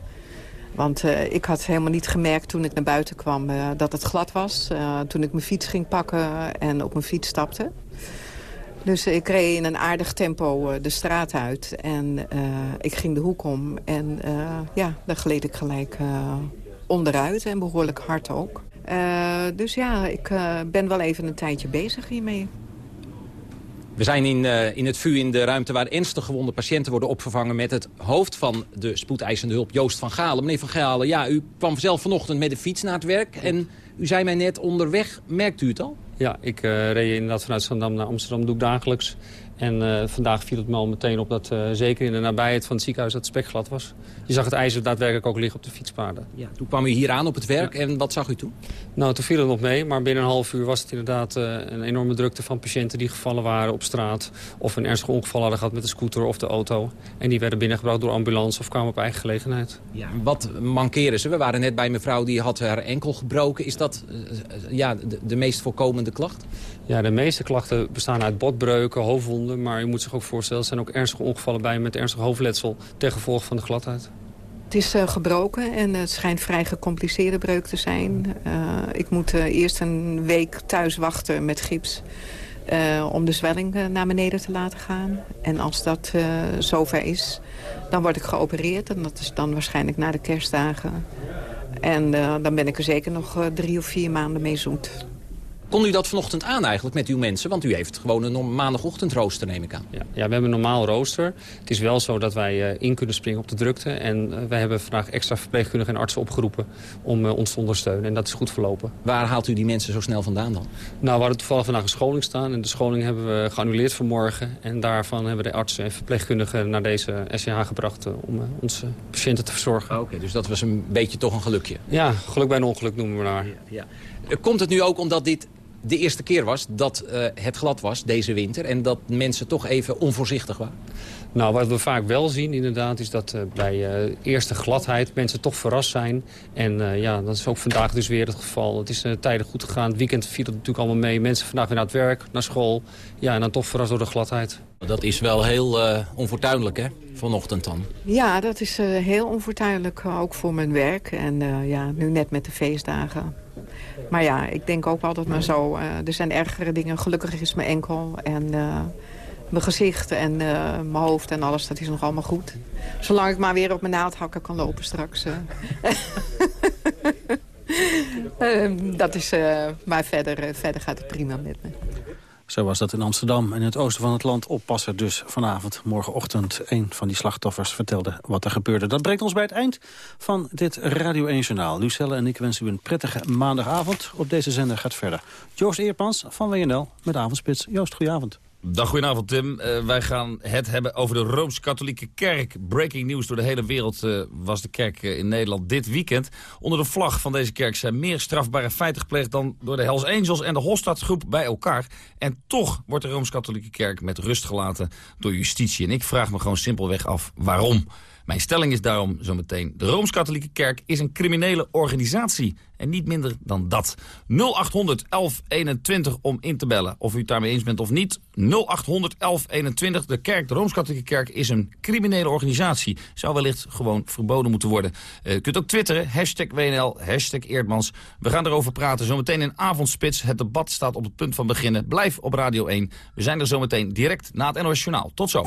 Want uh, ik had helemaal niet gemerkt toen ik naar buiten kwam uh, dat het glad was. toen ik mijn fiets ging pakken en op mijn fiets stapte. Dus ik reed in een aardig tempo de straat uit. En ik ging de hoek om. En ja, daar gleed ik gelijk onderuit en behoorlijk hard ook. dus ja, ik ben wel even een tijdje bezig hiermee. We zijn in, uh, in het VU in de ruimte waar ernstig gewonde patiënten worden opgevangen... met het hoofd van de spoedeisende hulp, Joost van Galen. Meneer van Galen, ja, u kwam zelf vanochtend met de fiets naar het werk... en u zei mij net onderweg, merkt u het al? Ja, ik uh, reed inderdaad vanuit Zandam naar Amsterdam, doe ik dagelijks. En uh, vandaag viel het me al meteen op dat uh, zeker in de nabijheid van het ziekenhuis dat het spekglad was. Je zag het ijzer daadwerkelijk ook liggen op de fietspaden. Ja, toen kwam u hier aan op het werk ja. en wat zag u toen? Nou, toen viel het nog mee, maar binnen een half uur was het inderdaad uh, een enorme drukte van patiënten die gevallen waren op straat. Of een ernstig ongeval hadden gehad met de scooter of de auto. En die werden binnengebracht door ambulance of kwamen op eigen gelegenheid. Ja, wat mankeren ze? We waren net bij mevrouw die had haar enkel gebroken. Is dat ja, de, de meest voorkomende klacht? Ja, de meeste klachten bestaan uit botbreuken, hoofdwonden. Maar je moet zich ook voorstellen, er zijn ook ernstige ongevallen bij met ernstig hoofdletsel ten gevolge van de gladheid. Het is uh, gebroken en het schijnt vrij gecompliceerde breuk te zijn. Uh, ik moet uh, eerst een week thuis wachten met gips... om de zwelling naar beneden te laten gaan. En als dat zover is, dan word ik geopereerd. En dat is dan waarschijnlijk na de kerstdagen. En dan ben ik er zeker nog drie of vier maanden mee zoet. Kon u dat vanochtend aan eigenlijk met uw mensen? Want u heeft gewoon een maandagochtendrooster, neem ik aan. Ja, ja we hebben een normaal rooster. Het is wel zo dat wij uh, in kunnen springen op de drukte. En uh, wij hebben vandaag extra verpleegkundigen en artsen opgeroepen om uh, ons te ondersteunen. En dat is goed verlopen. Waar haalt u die mensen zo snel vandaan dan? Nou, we hadden toevallig vandaag een scholing staan. En de scholing hebben we geannuleerd vanmorgen. En daarvan hebben de artsen en verpleegkundigen naar deze SCH gebracht... om onze patiënten te verzorgen. Oké, okay, dus dat was een beetje toch een gelukje? Ja, geluk bij een ongeluk noemen we maar. Ja, ja. Komt het nu ook omdat dit de eerste keer was dat uh, het glad was deze winter... en dat mensen toch even onvoorzichtig waren? Nou, wat we vaak wel zien inderdaad is dat uh, bij uh, eerste gladheid mensen toch verrast zijn. En ja, dat is ook vandaag dus weer het geval. Het is tijdig goed gegaan. Het weekend viel het natuurlijk allemaal mee. Mensen vandaag weer naar het werk, naar school. Ja, en dan toch verrast door de gladheid. Dat is wel heel onfortuinlijk, hè? Vanochtend dan. Ja, dat is heel onfortuinlijk, ook voor mijn werk. En ja, nu net met de feestdagen. Maar ja, ik denk ook altijd maar zo. Uh, er zijn ergere dingen. Gelukkig is mijn enkel en uh, mijn gezicht en uh, mijn hoofd en alles. Dat is nog allemaal goed. Zolang ik maar weer op mijn naaldhakken kan lopen straks. dat is, maar verder, verder gaat het prima met me. Zo was dat in Amsterdam. En het oosten van het land oppassen dus vanavond, morgenochtend. Een van die slachtoffers vertelde wat er gebeurde. Dat brengt ons bij het eind van dit Radio 1 Journaal. Lucelle en ik wensen u een prettige maandagavond. Op deze zender gaat verder. Joost Eerpans van WNL met Avondspits. Joost, goedenavond. Dag, goedenavond Tim. Uh, wij gaan het hebben over de Rooms-Katholieke Kerk. Breaking news door de hele wereld uh, was de kerk uh, in Nederland dit weekend. Onder de vlag van deze kerk zijn meer strafbare feiten gepleegd... dan door de Hells Angels en de Hofstadgroep bij elkaar. En toch wordt de Rooms-Katholieke Kerk met rust gelaten door justitie. En ik vraag me gewoon simpelweg af waarom. Mijn stelling is daarom zometeen... de Rooms-Katholieke Kerk is een criminele organisatie. En niet minder dan dat. 0800 1121 om in te bellen. Of u het daarmee eens bent of niet. 0800 1121. De kerk, de Rooms-Katholieke Kerk, is een criminele organisatie. Zou wellicht gewoon verboden moeten worden. Uh, u kunt ook twitteren. Hashtag WNL, hashtag Eerdmans. We gaan erover praten. Zometeen in Avondspits. Het debat staat op het punt van beginnen. Blijf op Radio 1. We zijn er zometeen direct na het NOS Journaal. Tot zo.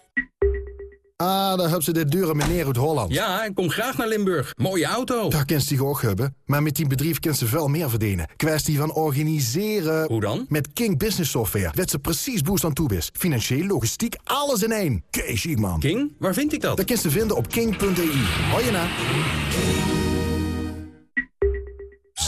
Ah, daar hebben ze dit dure meneer uit Holland. Ja, ik kom graag naar Limburg. Mooie auto. Daar kent ze ook hebben. Maar met die bedrijf kent ze veel meer verdienen. Kwestie van organiseren. Hoe dan? Met King Business Software werd ze precies boost aan toe is. Financieel, logistiek, alles in één. Kees man. King? Waar vind ik dat? Dat kent ze vinden op king.eu. Hoi je na.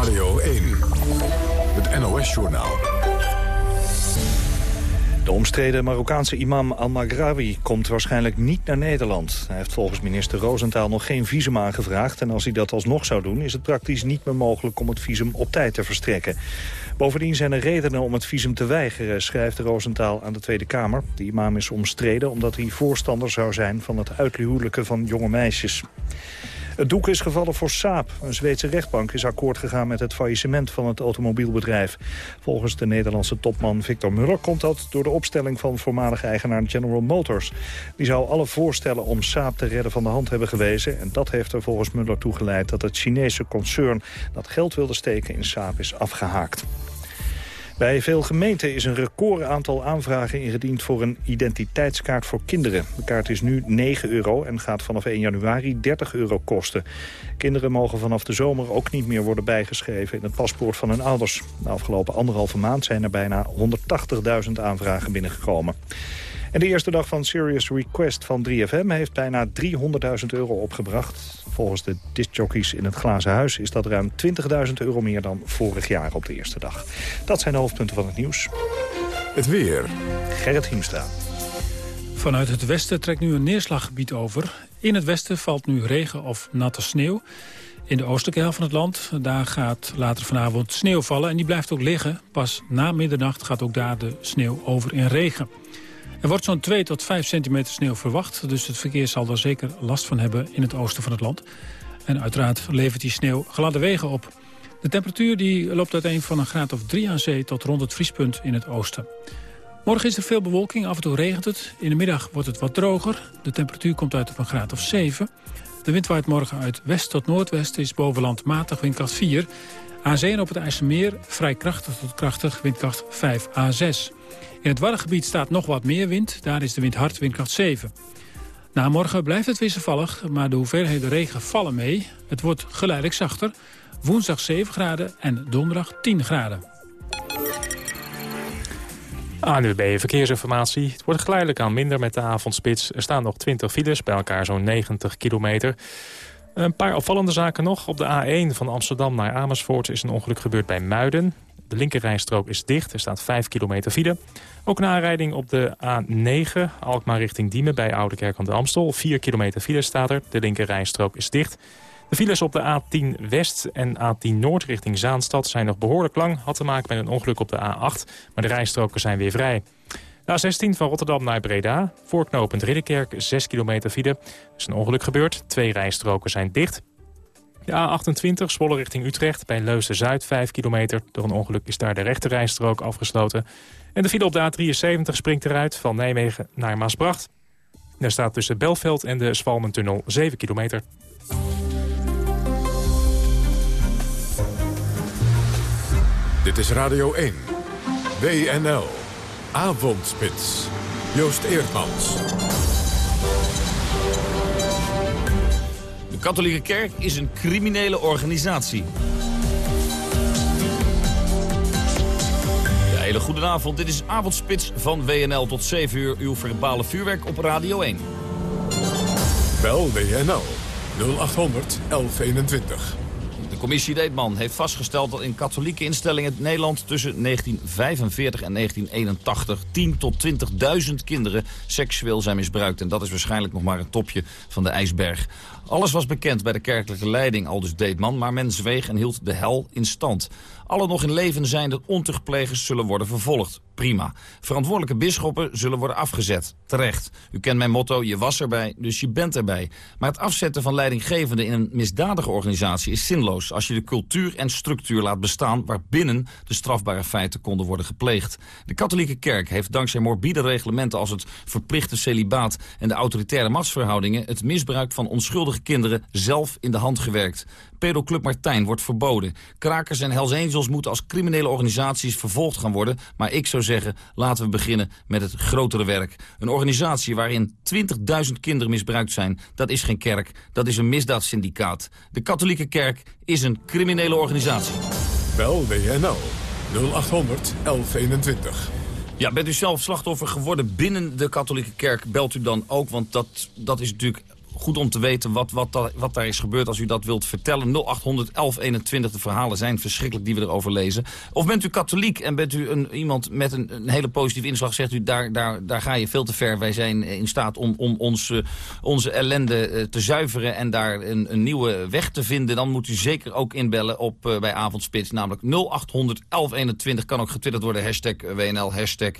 Radio 1, het NOS-journaal. De omstreden Marokkaanse imam Al-Maghrawi komt waarschijnlijk niet naar Nederland. Hij heeft volgens minister Rosenthal nog geen visum aangevraagd... en als hij dat alsnog zou doen, is het praktisch niet meer mogelijk om het visum op tijd te verstrekken. Bovendien zijn er redenen om het visum te weigeren, schrijft Rosenthal aan de Tweede Kamer. De imam is omstreden omdat hij voorstander zou zijn van het uithuwelijken van jonge meisjes. Het doek is gevallen voor Saab. Een Zweedse rechtbank is akkoord gegaan met het faillissement van het automobielbedrijf. Volgens de Nederlandse topman Victor Muller komt dat door de opstelling van voormalige eigenaar General Motors. Die zou alle voorstellen om Saab te redden van de hand hebben gewezen. En dat heeft er volgens Muller toegeleid dat het Chinese concern dat geld wilde steken in Saab is afgehaakt. Bij veel gemeenten is een record aantal aanvragen ingediend voor een identiteitskaart voor kinderen. De kaart is nu 9 euro en gaat vanaf 1 januari 30 euro kosten. Kinderen mogen vanaf de zomer ook niet meer worden bijgeschreven in het paspoort van hun ouders. De afgelopen anderhalve maand zijn er bijna 180.000 aanvragen binnengekomen. En de eerste dag van Serious Request van 3FM heeft bijna 300.000 euro opgebracht. Volgens de discjockeys in het Glazen Huis is dat ruim 20.000 euro meer dan vorig jaar op de eerste dag. Dat zijn de hoofdpunten van het nieuws. Het weer. Gerrit Hiemstra. Vanuit het westen trekt nu een neerslaggebied over. In het westen valt nu regen of natte sneeuw. In de oostelijke helft van het land, daar gaat later vanavond sneeuw vallen. En die blijft ook liggen. Pas na middernacht gaat ook daar de sneeuw over in regen. Er wordt zo'n 2 tot 5 centimeter sneeuw verwacht. Dus het verkeer zal daar zeker last van hebben in het oosten van het land. En uiteraard levert die sneeuw gladde wegen op. De temperatuur die loopt uiteen van een graad of 3 aan zee tot rond het vriespunt in het oosten. Morgen is er veel bewolking, af en toe regent het. In de middag wordt het wat droger. De temperatuur komt uit op een graad of 7. De wind waait morgen uit west tot noordwest, is bovenland matig windkracht 4. Aan zee en op het IJsselmeer vrij krachtig tot krachtig windkracht 5 à 6. In het Waddengebied staat nog wat meer wind. Daar is de wind hard, windkracht 7. Na morgen blijft het wisselvallig, maar de hoeveelheden regen vallen mee. Het wordt geleidelijk zachter. Woensdag 7 graden en donderdag 10 graden. ANUB Verkeersinformatie. Het wordt geleidelijk aan minder met de avondspits. Er staan nog 20 files, bij elkaar zo'n 90 kilometer. Een paar opvallende zaken nog. Op de A1 van Amsterdam naar Amersfoort is een ongeluk gebeurd bij Muiden. De linkerrijstrook is dicht, er staat 5 kilometer file. Ook een aanrijding op de A9, Alkmaar richting Diemen bij Oudekerk aan de Amstel. 4 kilometer file staat er, de linkerrijstrook is dicht. De files op de A10 West en A10 Noord richting Zaanstad zijn nog behoorlijk lang. Had te maken met een ongeluk op de A8, maar de rijstroken zijn weer vrij. De A16 van Rotterdam naar Breda, voorknopend Ridderkerk, 6 kilometer file. Er is een ongeluk gebeurd, twee rijstroken zijn dicht. De A28 Zwolle richting Utrecht bij Leusden-Zuid 5 kilometer. Door een ongeluk is daar de rechterrijstrook afgesloten. En de file op de A73 springt eruit van Nijmegen naar Maasbracht. Er staat tussen Belveld en de Spalmentunnel 7 kilometer. Dit is Radio 1. WNL. Avondspits. Joost Eerdmans. Katholieke kerk is een criminele organisatie. Ja, hele goede avond. Dit is Avondspits van WNL tot 7 uur. Uw verbale vuurwerk op Radio 1. Bel WNL 0800 1121. Commissie Deetman heeft vastgesteld dat in katholieke instellingen in Nederland tussen 1945 en 1981 10 tot 20.000 kinderen seksueel zijn misbruikt. En dat is waarschijnlijk nog maar een topje van de ijsberg. Alles was bekend bij de kerkelijke leiding, aldus Deetman, maar men zweeg en hield de hel in stand. Alle nog in leven zijnde ontuchtplegers zullen worden vervolgd. Prima. Verantwoordelijke bisschoppen zullen worden afgezet. Terecht. U kent mijn motto, je was erbij, dus je bent erbij. Maar het afzetten van leidinggevenden in een misdadige organisatie is zinloos... als je de cultuur en structuur laat bestaan... waarbinnen de strafbare feiten konden worden gepleegd. De katholieke kerk heeft dankzij morbide reglementen... als het verplichte celibaat en de autoritaire machtsverhoudingen... het misbruik van onschuldige kinderen zelf in de hand gewerkt. Pedoclub Martijn wordt verboden. Krakers en Hells Angels moeten als criminele organisaties vervolgd gaan worden. Maar ik zou zeggen, laten we beginnen met het grotere werk. Een organisatie waarin 20.000 kinderen misbruikt zijn, dat is geen kerk. Dat is een misdaadsyndicaat. De katholieke kerk is een criminele organisatie. Bel WNL 0800 1121. Ja, bent u zelf slachtoffer geworden binnen de katholieke kerk, belt u dan ook. Want dat, dat is natuurlijk goed om te weten wat, wat, wat daar is gebeurd als u dat wilt vertellen. 0800 1121, de verhalen zijn verschrikkelijk die we erover lezen. Of bent u katholiek en bent u een, iemand met een, een hele positieve inslag... zegt u, daar, daar, daar ga je veel te ver. Wij zijn in staat om, om ons, onze ellende eh, te zuiveren... en daar een, een nieuwe weg te vinden. Dan moet u zeker ook inbellen op, uh, bij Avondspits. Namelijk 0800 1121. Kan ook getwitterd worden. Hashtag WNL, hashtag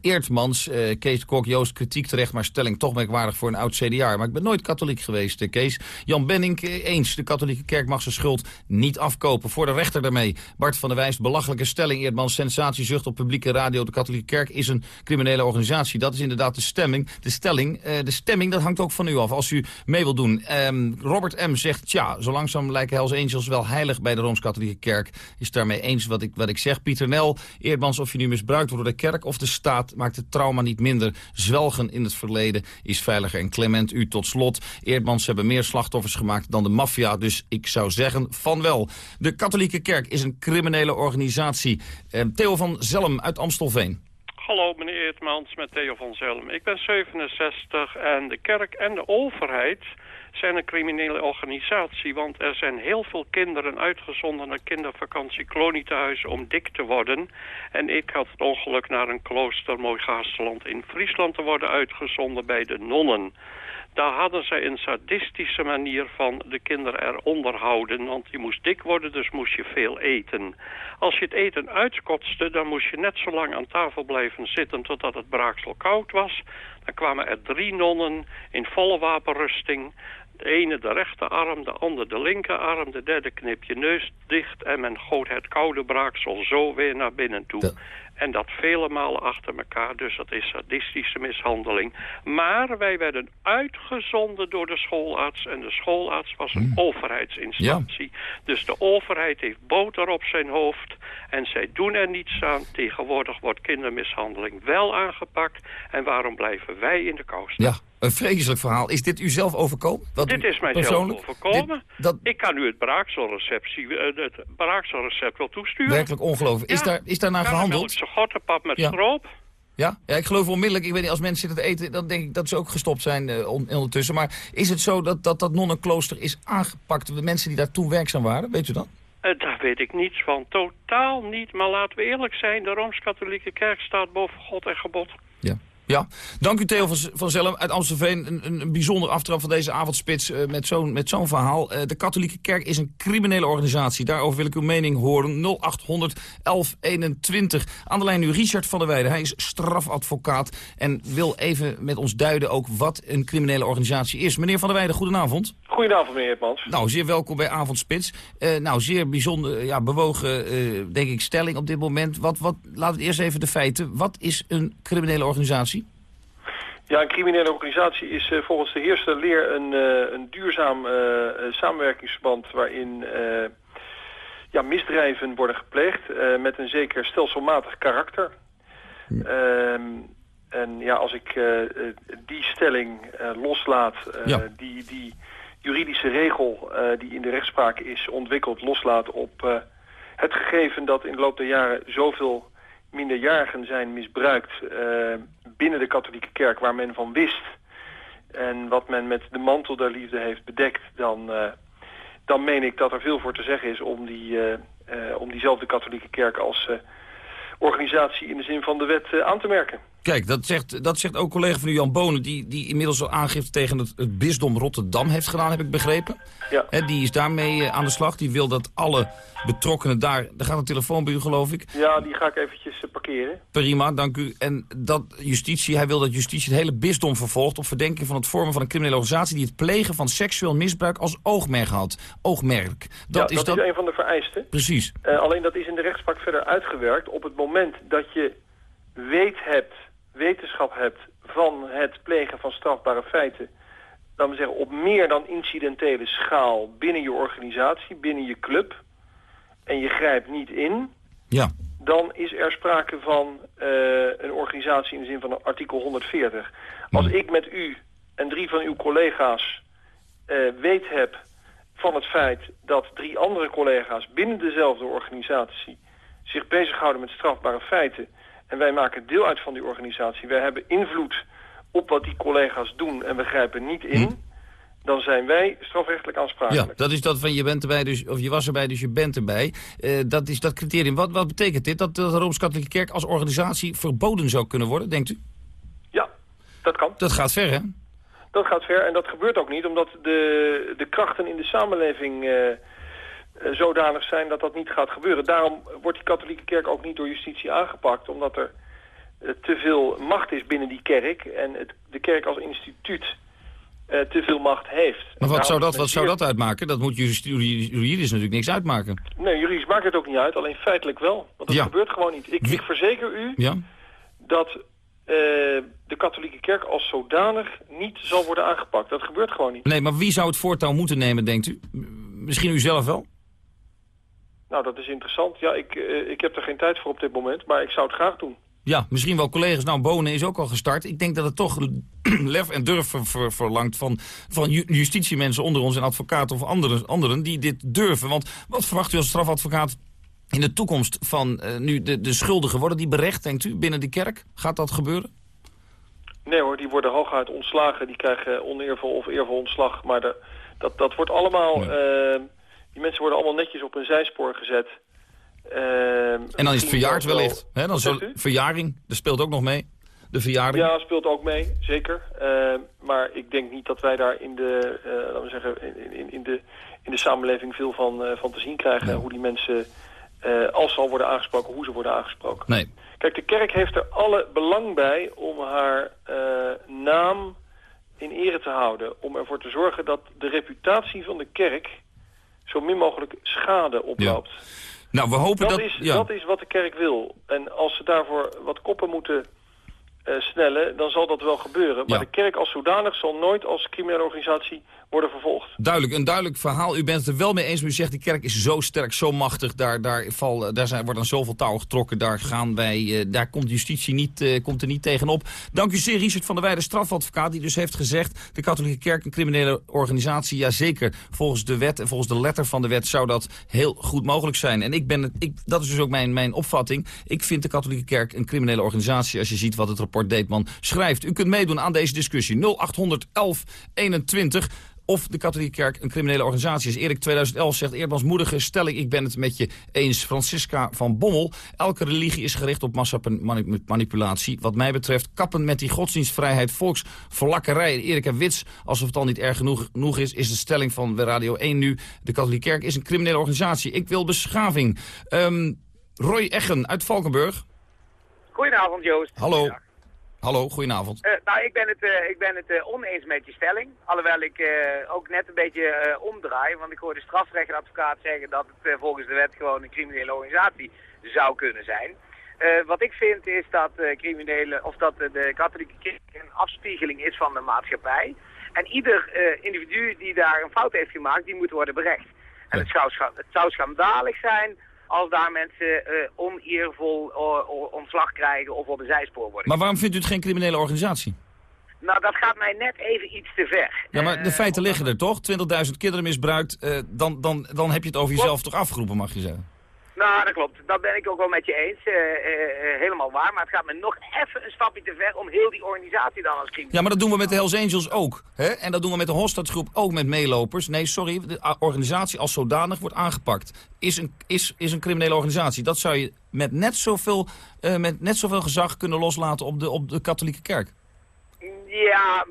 Eertmans. Kees Kok, Joost, kritiek terecht, maar stelling toch merkwaardig voor een oud CDA. Maar ik ben nooit katholiek geweest, Kees. Jan Benning eens. De katholieke kerk mag zijn schuld niet afkopen. Voor de rechter daarmee. Bart van der Wijs, belachelijke stelling. Eerdman, sensatiezucht op publieke radio. De katholieke kerk is een criminele organisatie. Dat is inderdaad de stemming. De stelling, uh, de stemming, dat hangt ook van u af. Als u mee wilt doen. Um, Robert M. zegt, tja, zo langzaam lijken Hells Angels wel heilig bij de Rooms-Katholieke Kerk. Is daarmee eens wat ik, wat ik zeg. Pieter Nel, Eerdmans, of je nu misbruikt wordt door de kerk of de staat... maakt het trauma niet minder. Zwelgen in het verleden is veiliger. En Clement, u tot slot. Eerdmans hebben meer slachtoffers gemaakt dan de maffia. Dus ik zou zeggen van wel. De katholieke kerk is een criminele organisatie. Eh, Theo van Zelm uit Amstelveen. Hallo meneer Eerdmans met Theo van Zelm. Ik ben 67 en de kerk en de overheid zijn een criminele organisatie. Want er zijn heel veel kinderen uitgezonden naar kindervakantie klonietehuizen om dik te worden. En ik had het ongeluk naar een klooster Mooi Gaasterland in Friesland te worden uitgezonden bij de nonnen daar hadden zij een sadistische manier van de kinderen eronder houden. Want je moest dik worden, dus moest je veel eten. Als je het eten uitkotste, dan moest je net zo lang aan tafel blijven zitten totdat het braaksel koud was. Dan kwamen er drie nonnen in volle wapenrusting. De ene de rechterarm, de ander de linkerarm, de derde knip je neus dicht... en men goot het koude braaksel zo weer naar binnen toe. En dat vele malen achter elkaar, dus dat is sadistische mishandeling. Maar wij werden uitgezonden door de schoolarts. En de schoolarts was een hmm. overheidsinstantie. Dus de overheid heeft boter op zijn hoofd. En zij doen er niets aan. Tegenwoordig wordt kindermishandeling wel aangepakt. En waarom blijven wij in de kous Ja. Een vreselijk verhaal. Is dit u zelf overkomen? Wat dit is mij zelf overkomen. dat... Ik kan u het braakselrecept, eh, het braakselrecept wel toesturen. Werkelijk ongelooflijk. Is, daar, is daar naar gehandeld? Een gottenpap met stroop. Ja? ja, ik geloof onmiddellijk, ik weet niet, als mensen zitten te eten, dan denk ik dat ze ook gestopt zijn uh, ondertussen. Maar is het zo dat dat, dat nonnenklooster is aangepakt, de mensen die daar toen werkzaam waren? Weet u dat? Uh, daar weet ik niets van. Totaal niet. Maar laten we eerlijk zijn, de Rooms-Katholieke Kerk staat boven God en gebod. Ja. Ja, dank u Theo van, van Zelm uit Amstelveen. Een, een bijzonder aftrap van deze avondspits uh, met zo'n zo'n verhaal. Uh, de katholieke kerk is een criminele organisatie. Daarover wil ik uw mening horen. 0800 1121. Aan de lijn nu Richard van der Weijden. Hij is strafadvocaat en wil even met ons duiden ook wat een criminele organisatie is. Meneer van der Weijden, goedenavond. Goedenavond, meneer Hetmans. Nou, zeer welkom bij Avondspits. Uh, nou, zeer bijzonder, ja, bewogen, denk ik, stelling op dit moment. Wat, wat, laten we eerst even de feiten. Wat is een criminele organisatie? Ja, een criminele organisatie is uh, volgens de heerste leer een, uh, een duurzaam uh, samenwerkingsverband waarin ja, misdrijven worden gepleegd met een zeker stelselmatig karakter. Um, en ja, als ik die stelling loslaat, ja. die, die juridische regel die in de rechtspraak is ontwikkeld, loslaat op het gegeven dat in de loop der jaren zoveel minderjarigen zijn misbruikt uh, binnen de katholieke kerk waar men van wist. En wat men met de mantel der liefde heeft bedekt, dan, uh, dan meen ik dat er veel voor te zeggen is om, die, eh, eh, om diezelfde katholieke kerk als eh, organisatie in de zin van de wet eh, aan te merken. Kijk, dat zegt, dat zegt ook collega van u, Jan Bonen... die, die inmiddels al aangifte tegen het, het bisdom Rotterdam heeft gedaan, heb ik begrepen. Ja. Hè, die is daarmee eh, aan de slag. Die wil dat alle betrokkenen daar... Er gaat een telefoon bij u, geloof ik. Ja, die ga ik eventjes eh, parkeren. Prima, dank u. En dat justitie, hij wil dat justitie het hele bisdom vervolgt... op verdenking van het vormen van een criminele organisatie... die het plegen van seksueel misbruik als oogmerk had. Oogmerk. Dat, ja, is, dat is een van de vereisten. Precies. Uh, alleen dat is in de rechtspraak verder uitgewerkt. Op het moment dat je weet hebt, wetenschap hebt van het plegen van strafbare feiten... laten we zeggen, op meer dan incidentele schaal binnen je organisatie, binnen je club... en je grijpt niet in... Ja. dan is er sprake van uh, een organisatie in de zin van artikel 140. Als ik met u en drie van uw collega's uh, weet heb van het feit dat drie andere collega's binnen dezelfde organisatie zich bezighouden met strafbare feiten en wij maken deel uit van die organisatie, wij hebben invloed op wat die collega's doen en we grijpen niet in, hm. dan zijn wij strafrechtelijk aansprakelijk. Ja, dat is dat van je bent erbij, dus, of je was erbij, dus je bent erbij. Uh, dat is dat criterium. Wat, wat betekent dit? Dat, dat de Rooms-Katholieke Kerk als organisatie verboden zou kunnen worden, denkt u? Ja, dat kan. Dat gaat ver, hè? Dat gaat ver en dat gebeurt ook niet, omdat de, de krachten in de samenleving... Uh, zodanig zijn dat dat niet gaat gebeuren. Daarom wordt die katholieke kerk ook niet door justitie aangepakt... omdat er uh, te veel macht is binnen die kerk... en het, de kerk als instituut uh, te veel macht heeft. Maar wat, zou dat, wat zou dat uitmaken? Dat moet juridisch natuurlijk niks uitmaken. Nee, juridisch maakt het ook niet uit, alleen feitelijk wel. Want dat ja. gebeurt gewoon niet. Ik, ik verzeker u ja? dat uh, de katholieke kerk als zodanig niet zal worden aangepakt. Dat gebeurt gewoon niet. Nee, maar wie zou het voortouw moeten nemen, denkt u? Misschien u zelf wel? Nou, dat is interessant. Ja, ik, uh, ik heb er geen tijd voor op dit moment, maar ik zou het graag doen. Ja, misschien wel collega's. Nou, Bonen is ook al gestart. Ik denk dat het toch lef en durf ver, ver, verlangt van, van justitiemensen onder ons... en advocaten of anderen, anderen die dit durven. Want wat verwacht u als strafadvocaat in de toekomst van uh, nu de, de schuldigen? Worden die berecht, denkt u, binnen de kerk? Gaat dat gebeuren? Nee hoor, die worden hooguit ontslagen. Die krijgen oneervol of eervol ontslag. Maar de, dat, dat wordt allemaal... Nee. Uh, die mensen worden allemaal netjes op een zijspoor gezet. Uh, en dan is het verjaard wellicht. He, dan zo, verjaring, dat speelt ook nog mee. De verjaring. Ja, speelt ook mee, zeker. Uh, maar ik denk niet dat wij daar in de, uh, laten we zeggen, in, in, in, de, in de samenleving veel van, uh, van te zien krijgen. Nee. Hoe die mensen, als ze al worden aangesproken, hoe ze worden aangesproken. Nee. Kijk, de kerk heeft er alle belang bij om haar naam in ere te houden. Om ervoor te zorgen dat de reputatie van de kerk zo min mogelijk schade oploopt. Ja. Nou, we hopen dat... dat is, ja. dat is wat de kerk wil. En als ze daarvoor wat koppen moeten uh, snellen, dan zal dat wel gebeuren. Maar Ja. de kerk als zodanig zal nooit als criminele organisatie worden vervolgd. Duidelijk, een duidelijk verhaal. U bent het er wel mee eens, maar u zegt die kerk is zo sterk, zo machtig. Daar, daar, val, daar zijn, wordt aan zoveel touwen getrokken. Daar, gaan wij, uh, daar komt justitie niet, uh, komt er niet tegenop. Dank u zeer, Richard van der Weijden, strafadvocaat. Die dus heeft gezegd, de katholieke kerk een criminele organisatie. Jazeker, volgens de wet en volgens de letter van de wet zou dat heel goed mogelijk zijn. En ik ben het, ik, dat is dus ook mijn, mijn opvatting. Ik vind de katholieke kerk een criminele organisatie. Als je ziet wat het rapport Deetman schrijft. U kunt meedoen aan deze discussie. 0800 1121 of de katholieke kerk een criminele organisatie is. Erik 2011 zegt Eerdmans moedige stelling, ik ben het met je eens. Francisca van Bommel, elke religie is gericht op massamanipulatie. Wat mij betreft kappen met die godsdienstvrijheid, volksverlakkerij. Erik en Wits, alsof het al niet erg genoeg, genoeg is, is de stelling van Radio 1 nu. De katholieke kerk is een criminele organisatie. Ik wil beschaving. Um, Roy Eggen uit Valkenburg. Goedenavond Joost. Hallo. Hallo, goedenavond. Uh, nou, ik ben het, uh, ik ben het uh, oneens met je stelling. Alhoewel ik ook net een beetje omdraai. Want ik hoor de strafrechtadvocaat zeggen dat het volgens de wet gewoon een criminele organisatie zou kunnen zijn. wat ik vind is dat, criminele, of dat de katholieke kerk een afspiegeling is van de maatschappij. En ieder individu die daar een fout heeft gemaakt, die moet worden berecht. En het zou, het zou schandalig zijn als daar mensen uh, oneervol uh, ontslag krijgen of op een zijspoor worden. Maar waarom vindt u het geen criminele organisatie? Nou, dat gaat mij net even iets te ver. Ja, maar de uh, feiten liggen er toch? 20.000 kinderen misbruikt, dan, dan, dan heb je het over jezelf toch afgeroepen, mag je zeggen? Nou, dat klopt. Dat ben ik ook wel met je eens. Eh, eh, eh, helemaal waar. Maar het gaat me nog even een stapje te ver om heel die organisatie dan als crimineel... Ja, maar dat doen we met de Hells Angels ook. Hè? En dat doen we met de Hofstadgroep ook met meelopers. Nee, sorry, de organisatie als zodanig wordt aangepakt. Is een, is, is een criminele organisatie. Dat zou je met net zoveel, uh, met net zoveel gezag kunnen loslaten op de, op de katholieke kerk. Ja,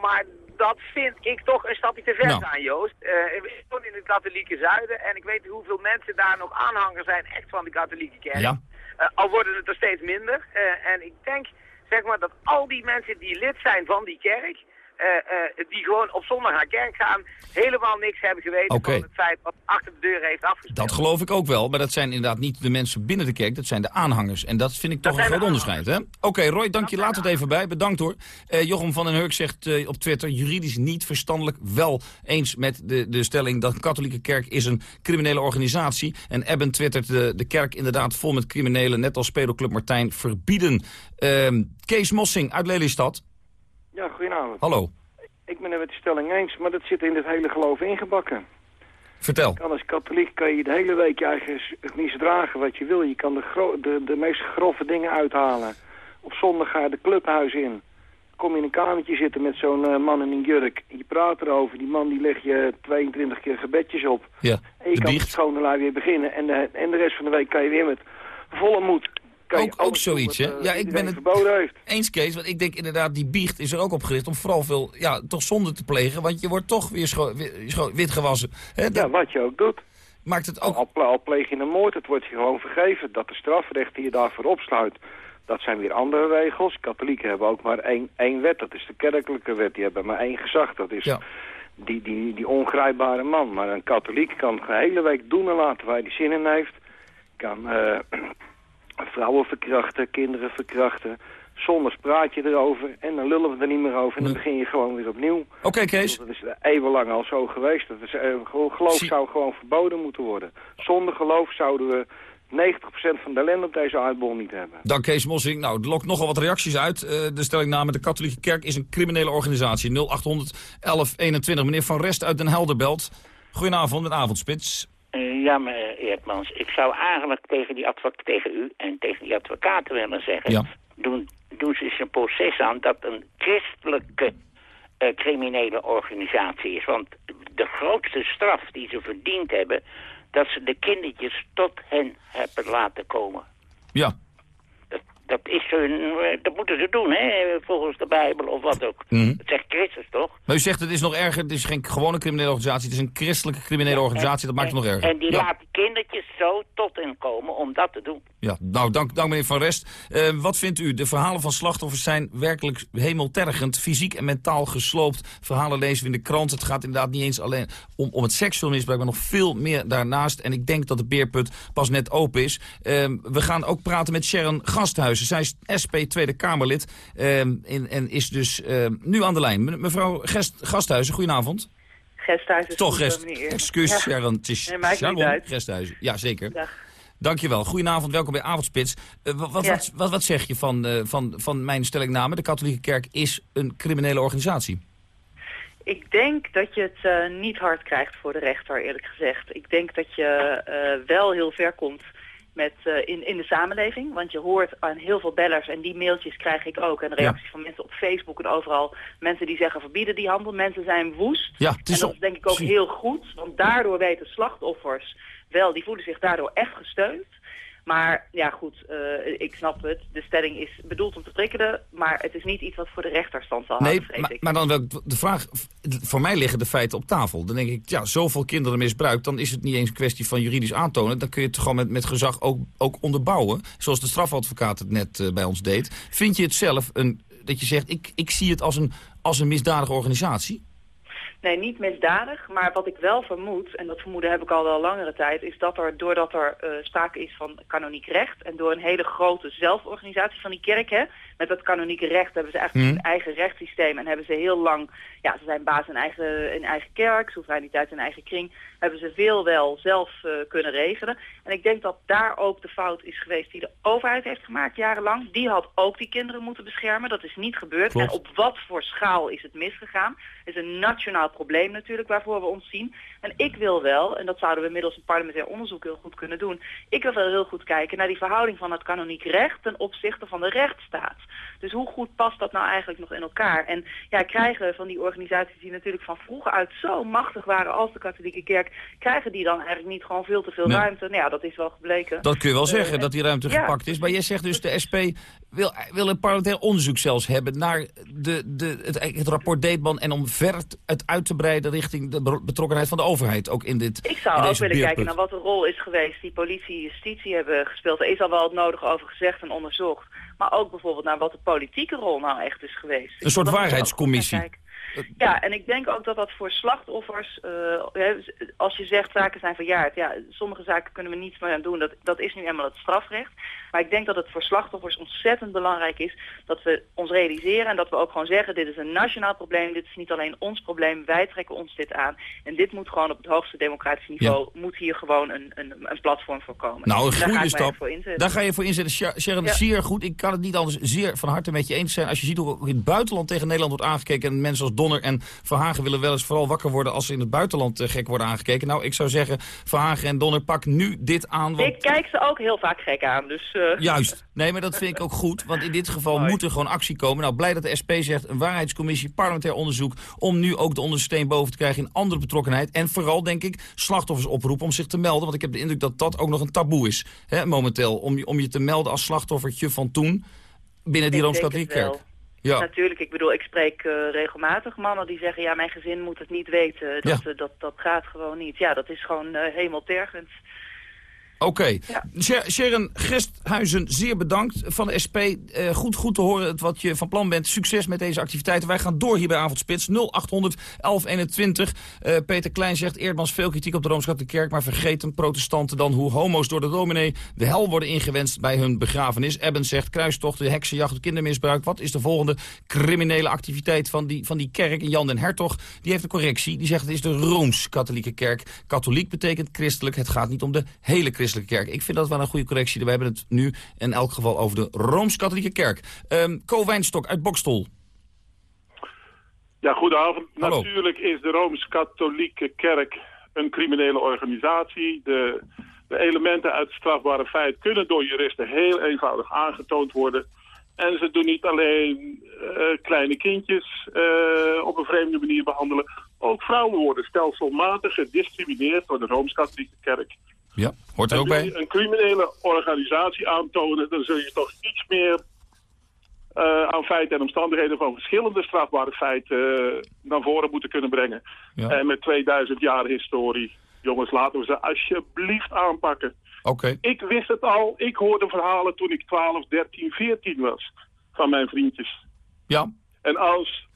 maar dat vind ik toch een stapje te ver nou. gaan, Joost. Uh, ik woon in het katholieke zuiden en ik weet hoeveel mensen daar nog aanhanger zijn echt van de katholieke kerk. Ja. Uh, al worden het er steeds minder. Uh, en ik denk, zeg maar, dat al die mensen die lid zijn van die kerk, die gewoon op zondag naar kerk gaan, helemaal niks hebben geweten van het feit wat achter de deur heeft afgespeeld. Dat geloof ik ook wel, maar dat zijn inderdaad niet de mensen binnen de kerk, dat zijn de aanhangers. En dat vind ik toch een groot onderscheid. Oké, okay, Roy, dank je. Laat het even bij. Bedankt hoor. Uh, Jochem van den Hurk zegt op Twitter, juridisch niet verstandelijk wel eens met de, de stelling dat de katholieke kerk is een criminele organisatie. En Ebben twittert de, de kerk inderdaad vol met criminelen, net als Pedoclub Martijn, verbieden. Uh, Kees Mossing uit Lelystad. Ja, goedenavond. Hallo. Ik ben het met de stelling eens, maar dat zit in het hele geloof ingebakken. Vertel. Kan als katholiek kan je de hele week je eigen misdragen wat je wil. Je kan de, de, de meest grove dingen uithalen. Op zondag ga je de clubhuis in. Kom je in een kamertje zitten met zo'n uh, man in een jurk. Je praat erover. Die man die leg je 22 keer gebedjes op. Ja, en je kan met schone lui weer beginnen. En de, en de rest van de week kan je weer met volle moed ook, ook zoiets, hè? Uh, ja, ik ben het heeft. eens, Kees. Want ik denk inderdaad, die biecht is er ook op gericht om vooral veel, ja, toch zonde te plegen. Want je wordt toch weer scho scho wit gewassen. Hè? Ja, wat je ook doet. Maakt het ook... Al, al pleeg je een moord, het wordt je gewoon vergeven. Dat de strafrecht die je daarvoor opsluit, dat zijn weer andere regels. Katholieken hebben ook maar één, één wet, dat is de kerkelijke wet. Die hebben maar één gezag, dat is... Die, die, die ongrijpbare man. Maar een katholiek kan de hele week doen en laten waar hij die zin in heeft. Kan uh, vrouwen verkrachten, kinderen verkrachten. Zonder praat je erover en dan lullen we er niet meer over en dan begin je gewoon weer opnieuw. Oké Kees. Dat is eeuwenlang al zo geweest. Dat is, uh, geloof zou gewoon verboden moeten worden. Zonder geloof zouden we 90% van de ellende op deze aardbol niet hebben. Dank Kees Mossing. Nou, er lokt nogal wat reacties uit. Uh, de stellingname de katholieke kerk is een criminele organisatie. 0800 1121. Meneer Van Rest uit Den Helderbelt. Goedenavond met Avondspits. Uh, ja, meneer Eertmans. Ik zou eigenlijk tegen, die tegen u en tegen die advocaten willen zeggen... Ja. Doen, doen ze eens een proces aan dat een christelijke uh, criminele organisatie is. Want de grootste straf die ze verdiend hebben... dat ze de kindertjes tot hen hebben laten komen. Ja, dat, is hun, eh, dat moeten ze doen, hè, volgens de Bijbel of wat ook. Mm. Dat zegt Christus, toch? Maar u zegt het is nog erger, het is geen gewone criminele organisatie, het is een christelijke criminele organisatie, dat maakt het nog erger. En die ja. laten kindertjes zo tot hen komen om dat te doen. Ja, nou, dank, dank meneer Van Rest. Uh, wat vindt u? De verhalen van slachtoffers zijn werkelijk hemeltergend, fysiek en mentaal gesloopt. Verhalen lezen we in de krant. Het gaat inderdaad niet eens alleen om, om het seksueel misbruik, maar nog veel meer daarnaast. En ik denk dat de beerput pas net open is. Uh, we gaan ook praten met Sharon Zij is SP Tweede Kamerlid en, en, is dus nu aan de lijn. Me, mevrouw Gest, Gasthuizen, goedenavond. Gesthuizen. Toch, Gest. Excuus, ja. Sharon. Het is nee, Sharon Gesthuizen. Ja, zeker. Dag. Dankjewel. Goedenavond, welkom bij Avondspits. Uh, wat, ja. wat, wat, wat, zeg je van, uh, van, van mijn stellingname? De katholieke kerk is een criminele organisatie. Ik denk dat je het uh, niet hard krijgt voor de rechter, eerlijk gezegd. Ik denk dat je wel heel ver komt met, in, in de samenleving. Want je hoort aan heel veel bellers, en die mailtjes krijg ik ook... en reacties ja. van mensen op Facebook en overal... mensen die zeggen verbieden die handel. Mensen zijn woest. Ja, het is en dat is denk ik ook heel goed. Want daardoor weten slachtoffers wel, die voelen zich daardoor echt gesteund. Maar ja goed, uh, ik snap het. De stelling is bedoeld om te prikkelen, maar het is niet iets wat voor de rechterstand zal nee, houden, maar, maar dan wel de vraag, voor mij liggen de feiten op tafel. Dan denk ik, ja, zoveel kinderen misbruikt, dan is het niet eens een kwestie van juridisch aantonen. Dan kun je het gewoon met, met gezag ook, ook onderbouwen, zoals de strafadvocaat het net uh, bij ons deed. Vind je het zelf, een, dat je zegt, ik, ik zie het als een, als een misdadige organisatie? Nee, niet misdadig. Maar wat ik wel vermoed, en dat vermoeden heb ik al wel langere tijd... is dat er, doordat er uh, sprake is van kanoniek recht... en door een hele grote zelforganisatie van die kerk... Hè, met dat kanonieke recht hebben ze eigenlijk Mhm. een eigen rechtssysteem en hebben ze heel lang, ja, ze zijn baas in eigen, in eigen kerk, soevereiniteit in eigen kring, hebben ze veel wel zelf eh, kunnen regelen. En ik denk dat daar ook de fout is geweest die de overheid heeft gemaakt jarenlang. Die had ook die kinderen moeten beschermen. Dat is niet gebeurd. Klopt. En op wat voor schaal is het misgegaan? Het is een nationaal probleem natuurlijk waarvoor we ons zien. En ik wil wel, en dat zouden we middels een parlementair onderzoek heel goed kunnen doen. Ik wil wel heel goed kijken naar die verhouding van het kanoniek recht ten opzichte van de rechtsstaat. Dus hoe goed past dat nou eigenlijk nog in elkaar? En ja, krijgen van die organisaties die natuurlijk van vroeger uit zo machtig waren als de katholieke kerk, krijgen die dan eigenlijk niet gewoon veel te veel Nee. ruimte? Nou ja, dat is wel gebleken. Dat kun je wel Eh, zeggen, en- dat die ruimte ja. gepakt is. Maar jij zegt dus, de SP wil, wil een parlementair onderzoek zelfs hebben... naar de, de, het, het rapport Deetman... en om verder het uit te breiden richting de be- betrokkenheid van de overheid. Ook in dit Ik zou ook willen kijken naar wat de rol is geweest die politie en justitie hebben gespeeld. Er is al wel het nodige over gezegd en onderzocht. Maar ook bijvoorbeeld naar wat de politieke rol nou echt is geweest. Een soort waarheidscommissie. Ja, en ik denk ook dat dat voor slachtoffers, eh, als je zegt zaken zijn verjaard, ja, sommige zaken kunnen we niets meer aan doen, dat, dat is nu eenmaal het strafrecht. Maar ik denk dat het voor slachtoffers ontzettend belangrijk is dat we ons realiseren en dat we ook gewoon zeggen, dit is een nationaal probleem, dit is niet alleen ons probleem, wij trekken ons dit aan. En dit moet gewoon op het hoogste democratisch niveau, moet hier gewoon een, een, een platform voor komen. Nou, een goede stap. echt voor inzetten. Daar ga je voor inzetten. Sha- Sharon, Ja. zeer goed. Ik kan het niet anders zeer van harte met je eens zijn. Als je ziet hoe in het buitenland tegen Nederland wordt aangekeken... en mensen als Donner en Verhagen willen wel eens vooral wakker worden... als ze in het buitenland eh, gek worden aangekeken. Nou, ik zou zeggen, Verhagen en Donner, pak nu dit aan. Want Ik kijk ze ook heel vaak gek aan, dus... eh, Juist. Nee, maar dat vind ik ook goed. Want in dit geval moet er gewoon actie komen. Nou, blij dat de SP zegt een waarheidscommissie, parlementair onderzoek... om nu ook de onderste steen boven te krijgen in andere betrokkenheid. En vooral, denk ik, slachtoffers oproepen om zich te melden. Want ik heb de indruk dat dat ook nog een taboe is, hè, momenteel. Om je, om je te melden als slachtoffertje van toen binnen die Rooms-Katholieke Kerk. Ja. Natuurlijk, ik bedoel, ik spreek eh, regelmatig mannen die zeggen... ja, mijn gezin moet het niet weten, dat, eh, dat, dat gaat gewoon niet. Ja, dat is gewoon eh hemeltergend. Oké. Sher- Sharon Gesthuizen, zeer bedankt van de SP. Eh, goed, goed te horen wat je van plan bent. Succes met deze activiteiten. Wij gaan door hier bij Avondspits. 0800 1121. Eh, Peter Klein zegt Eerdmans veel kritiek op de Rooms-Katholieke Kerk... maar vergeten protestanten dan hoe homo's door de dominee... de hel worden ingewenst bij hun begrafenis. Ebben zegt kruistochten, heksenjacht, kindermisbruik. Wat is de volgende criminele activiteit van die, van die kerk? En Jan den Hertog die heeft een correctie. Die zegt het is de Rooms-Katholieke Kerk. Katholiek betekent christelijk. Het gaat niet om de hele christelijke kerk. Ik vind dat wel een goede correctie. We hebben het nu in elk geval over de Rooms-Katholieke Kerk. Ehm Co Wijnstok uit Bokstol. Ja, goedenavond. Hallo. Natuurlijk is de Rooms-Katholieke Kerk een criminele organisatie. De, de elementen uit het strafbare feit kunnen door juristen heel eenvoudig aangetoond worden. En ze doen niet alleen eh, kleine kindjes eh, op een vreemde manier behandelen. Ook vrouwen worden stelselmatig gediscrimineerd door de Rooms-Katholieke Kerk. Ja, hoort er En ook bij. je een criminele organisatie aantonen, dan zul je toch iets meer eh, aan feiten en omstandigheden van verschillende strafbare feiten eh, naar voren moeten kunnen brengen. Ja. En met 2000 jaar historie, jongens, laten we ze alsjeblieft aanpakken. Oké. Ik wist het al, ik hoorde verhalen toen ik 12, 13, 14 was van mijn vriendjes. Ja. En als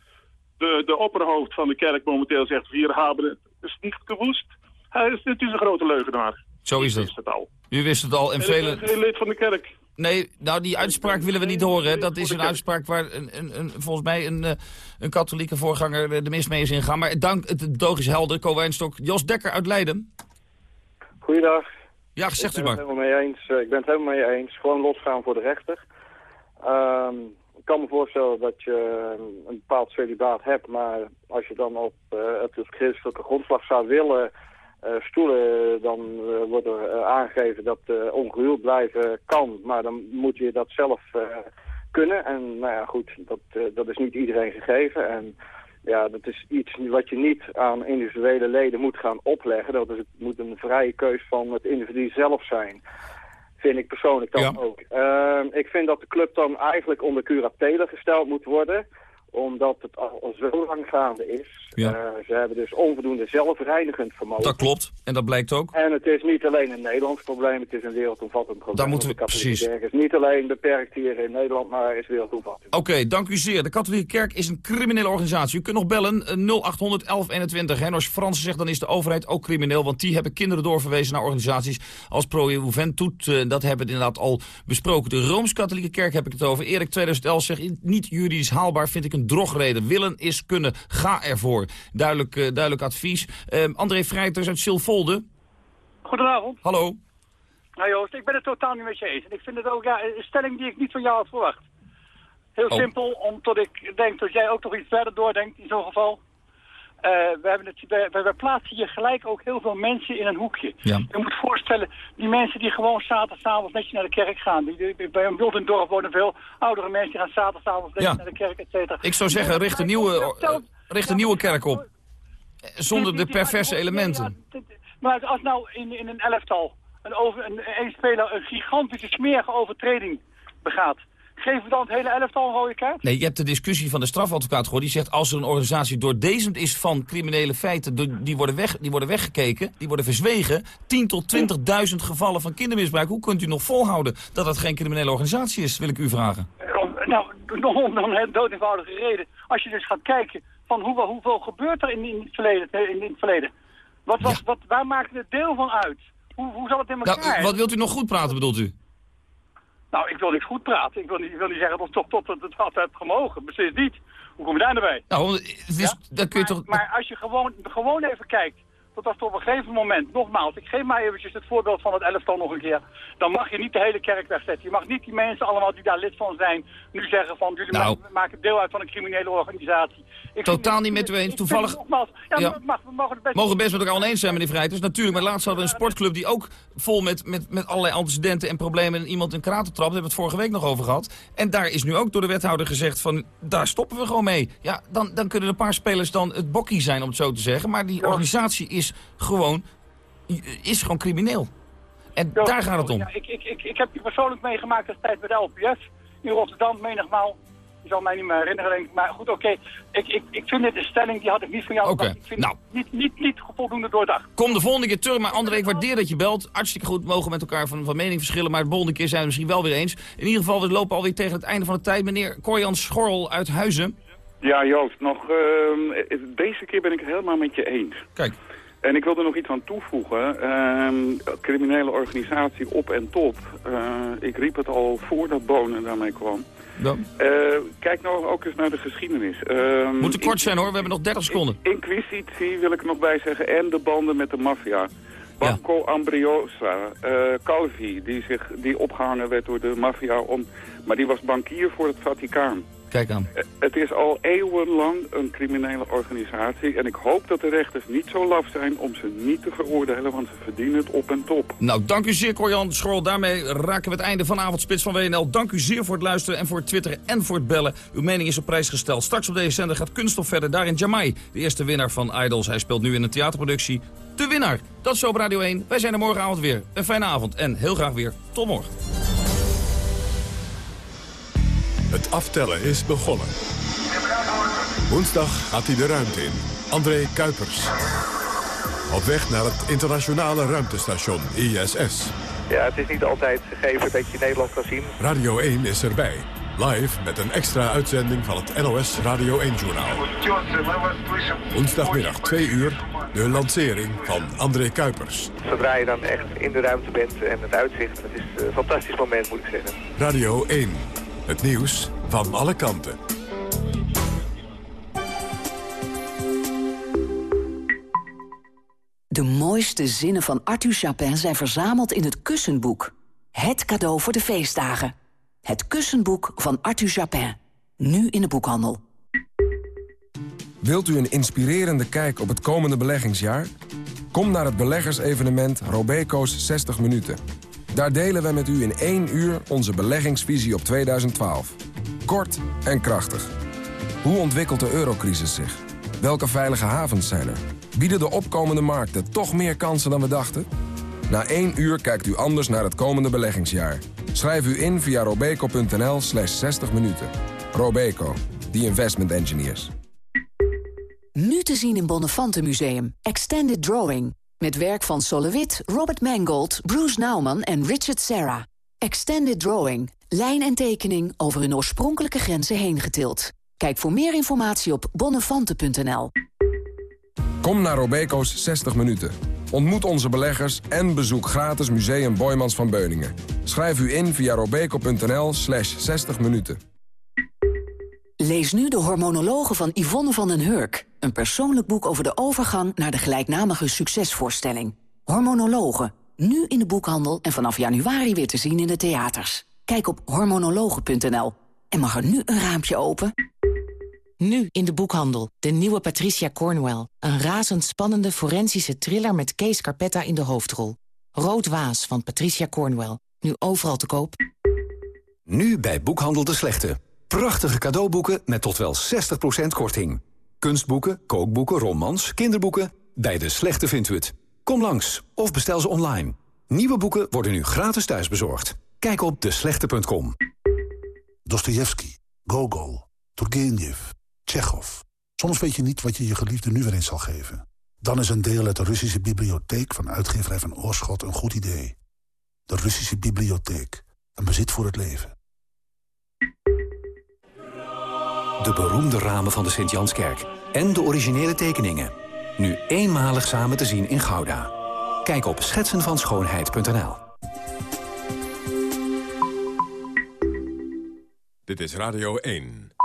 de, de opperhoofd van de kerk momenteel zegt, wir hebben het is niet gewoest, hij is, het is een grote leugenaar. Zo is het. het al. U wist het al en En ik velen... ben geen lid van de kerk. Nee, nou die uitspraak willen we niet horen. hè. Dat is een uitspraak waar een, een, een, volgens mij een, eh, een katholieke voorganger eh, de mis mee is ingegaan. Maar dank, het doog is helder. Co Wijnstok, Jos Dekker uit Leiden. Goeiedag. Ja, zegt u ik ben maar. Het helemaal mee eens. Eh, Ik ben het helemaal mee eens. Gewoon losgaan voor de rechter. Ehm, ik kan me voorstellen dat je eh, een bepaald celibaat hebt, maar als je dan op eh, het christelijke grondslag zou willen stoelen, dan eh, wordt er eh, aangegeven dat ongehuwd blijven kan, maar dan moet je dat zelf eh, kunnen. En nou ja, goed, dat, eh, dat is niet iedereen gegeven. En ja, dat is iets wat je niet aan individuele leden moet gaan opleggen. Dat is, het moet een vrije keus van het individu zelf zijn. Vind ik persoonlijk dan ook. Uh, ik vind dat de club dan eigenlijk onder curatele gesteld moet worden. Omdat het al zo lang gaande is. Ja. Eh, ze hebben dus onvoldoende zelfreinigend vermogen. Dat klopt. En dat blijkt ook. En het is niet alleen een Nederlands probleem, het is een wereldomvattend probleem. Daar moeten we- De precies. kerk is niet alleen beperkt hier in Nederland, maar is wereldomvattend. Oké, dank u zeer. De katholieke kerk is een criminele organisatie. U kunt nog bellen, eh, 0800 1121. En als Frans zegt, dan is de overheid ook crimineel. Want die hebben kinderen doorverwezen naar organisaties als Pro Juventud. Eh, dat hebben we inderdaad al besproken. De Rooms-Katholieke Kerk heb ik het over. Erik 2011 zegt, niet juridisch haalbaar vind ik een drogreden. Willen is kunnen. Ga ervoor. Duidelijk, eh, duidelijk advies. Eh, André Vrijters uit Silvolde. Goedenavond. Hallo. Nou Joost, ik ben het totaal niet met je eens. En ik vind het ook ja, een stelling die ik niet van jou had verwacht. Heel Oh. simpel, omdat ik denk dat jij ook nog iets verder doordenkt in zo'n geval. Eh, we, hebben het, we, plaatsen hier gelijk ook heel veel mensen in een hoekje. Ja. Je moet voorstellen, die mensen die gewoon zaterdagavond netjes naar de kerk gaan. Die, die- bij een in dorp wonen veel oudere mensen die gaan zaterdagavond netjes Ja. naar de kerk, et cetera. Ik zou zeggen, richt een nieuwe, eh, richt een nieuwe kerk op. Zonder de perverse elementen. Maar als nou in, in een elftal een, over, een, een speler een gigantische smerige overtreding begaat, geven we dan het hele elftal een rode kaart? Nee, je hebt de discussie van de strafadvocaat gehoord. Die zegt als er een organisatie doordezend is van criminele feiten... die worden, weg, die worden weggekeken, die worden verzwegen... 10 tot 20.000 gevallen van kindermisbruik. Hoe kunt u nog volhouden dat dat geen criminele organisatie is, wil ik u vragen. Nou, nog om dan een dood eenvoudige reden. Als je dus gaat kijken van hoeveel, hoeveel gebeurt er in, in, het verleden, in, het verleden. Wat, wat, wat, waar maakt het deel van uit? Hoe, hoe zal het in elkaar? Nou, wat wilt u nog goed praten, bedoelt u? Nou, ik wil niet goed praten. Ik wil niet, ik wil niet zeggen dat tot, tot, het had het gemogen. Beslist niet. Hoe kom je daar nou bij? Nou, dan kun je toch... Maar als je gewoon, gewoon even kijkt, tot als op een gegeven moment, nogmaals, ik geef maar eventjes het voorbeeld van het elftal nog een keer, dan mag je niet de hele kerk wegzetten. Je mag niet die mensen allemaal die daar lid van zijn, nu zeggen van jullie Nou. ma- maken deel uit van een criminele organisatie. Ik Totaal niet met u eens. Toevallig- Nogmaals, ja, Ja. maar mag, we mogen het best... mogen best met elkaar oneens zijn, meneer Vrijters. Natuurlijk, maar laatst hadden we een sportclub die ook vol met, met, met allerlei antecedenten en problemen... en iemand een krater trapt, daar hebben we het vorige week nog over gehad. En daar is nu ook door de wethouder gezegd van, daar stoppen we gewoon mee. Ja, dan, dan kunnen een paar spelers dan het bokkie zijn, om het zo te zeggen. Maar die organisatie is gewoon, is gewoon crimineel. En Ja, daar gaat het om. Ja, ik, ik, ik, ik heb je persoonlijk meegemaakt destijds bij de LPF in Rotterdam, menigmaal. Je zal mij niet meer herinneren, denk ik. Maar goed, oké. Ik, ik, ik vind dit een stelling, die had ik niet van jou Oké. Ik vind nou. het niet, niet, niet voldoende doordacht. Kom de volgende keer terug. Maar André, ik waardeer dat je belt. Hartstikke goed, mogen met elkaar van, van mening verschillen. Maar de volgende keer zijn we misschien wel weer eens. In ieder geval, we lopen alweer tegen het einde van de tijd. Meneer Corjan Schorl uit Huizen. Ja, Joost, nog, ehm, deze keer ben ik het helemaal met je eens. Kijk. En ik wil er nog iets aan toevoegen. Ehm, criminele organisatie op en top. Eh, ik riep het al voordat Bonen daarmee kwam. Ja. Eh, kijk nou ook eens naar de geschiedenis. Ehm, Moet kort zijn hoor, we hebben nog 30 seconden. Inquisitie wil ik er nog bij zeggen en de banden met de maffia. Banco Ambriosa, eh Calvi, die, zich, die opgehangen werd door de maffia, om, maar die was bankier voor het Vaticaan. Kijk aan. Het is al eeuwenlang een criminele organisatie en ik hoop dat de rechters niet zo laf zijn om ze niet te veroordelen, want ze verdienen het op en top. Nou, dank u zeer, Corjan Schorl. Daarmee raken we het einde van Avondspits van WNL. Dank u zeer voor het luisteren en voor het twitteren en voor het bellen. Uw mening is op prijs gesteld. Straks op deze zender gaat Kunststof verder. Daarin Jamai, de eerste winnaar van Idols. Hij speelt nu in een theaterproductie. De winnaar. Dat is zo op Radio 1. Wij zijn er morgenavond weer. Een fijne avond en heel graag weer. Tot morgen. Het aftellen is begonnen. Woensdag gaat hij de ruimte in. André Kuipers. Op weg naar het internationale ruimtestation ISS. Ja, het is niet altijd gegeven dat je Nederland kan zien. Radio 1 is erbij. Live met een extra uitzending van het NOS Radio 1-journaal. Woensdagmiddag 2 uur, de lancering van André Kuipers. Zodra je dan echt in de ruimte bent en het uitzicht, het is een fantastisch moment moet ik zeggen. Radio 1, het nieuws van alle kanten. De mooiste zinnen van Arthur Chapin zijn verzameld in het Kussenboek. Het cadeau voor de feestdagen. Het Kussenboek van Arthur Chapin. Nu in de boekhandel. Wilt u een inspirerende kijk op het komende beleggingsjaar? Kom naar het beleggersevenement Robeco's 60 Minuten. Daar delen we met u in één uur onze beleggingsvisie op 2012. Kort en krachtig. Hoe ontwikkelt de eurocrisis zich? Welke veilige havens zijn er? Bieden de opkomende markten toch meer kansen dan we dachten? Na één uur kijkt u anders naar het komende beleggingsjaar. Schrijf u in via robeco.nl slash 60 minuten. Robeco, die investment engineers. Nu te zien in Bonnefante Museum. Extended Drawing. Met werk van Solowit, Robert Mangold, Bruce Nauman en Richard Serra. Extended Drawing. Lijn en tekening over hun oorspronkelijke grenzen heen getild. Kijk voor meer informatie op bonnefante.nl. Kom naar Robeco's 60 minuten. Ontmoet onze beleggers en bezoek gratis Museum Boymans van Beuningen. Schrijf u in via robeco.nl slash 60 minuten. Lees nu de hormonologen van Yvonne van den Hurk. Een persoonlijk boek over de overgang naar de gelijknamige succesvoorstelling. Hormonologen. Nu in de boekhandel en vanaf januari weer te zien in de theaters. Kijk op hormonologen.nl. En mag er nu een raampje open? Nu in de boekhandel. De nieuwe Patricia Cornwell. Een razendspannende forensische thriller met Kees Carpetta in de hoofdrol. Rood Waas van Patricia Cornwell. Nu overal te koop. Nu bij Boekhandel de Slechte. Prachtige cadeauboeken met tot wel 60% korting. Kunstboeken, kookboeken, romans, kinderboeken. Bij de Slechte vindt u het. Kom langs of bestel ze online. Nieuwe boeken worden nu gratis thuisbezorgd. Kijk op deslechte.com. Dostoevsky, Gogol, Turgenev, Tsjechov. Soms weet je niet wat je je geliefde nu weer eens zal geven. Dan is een deel uit de Russische bibliotheek van uitgeverij van Oorschot een goed idee. De Russische bibliotheek. Een bezit voor het leven. De beroemde ramen van de Sint-Janskerk. En de originele tekeningen. Nu eenmalig samen te zien in Gouda. Kijk op schetsenvanschoonheid.nl Dit is Radio 1.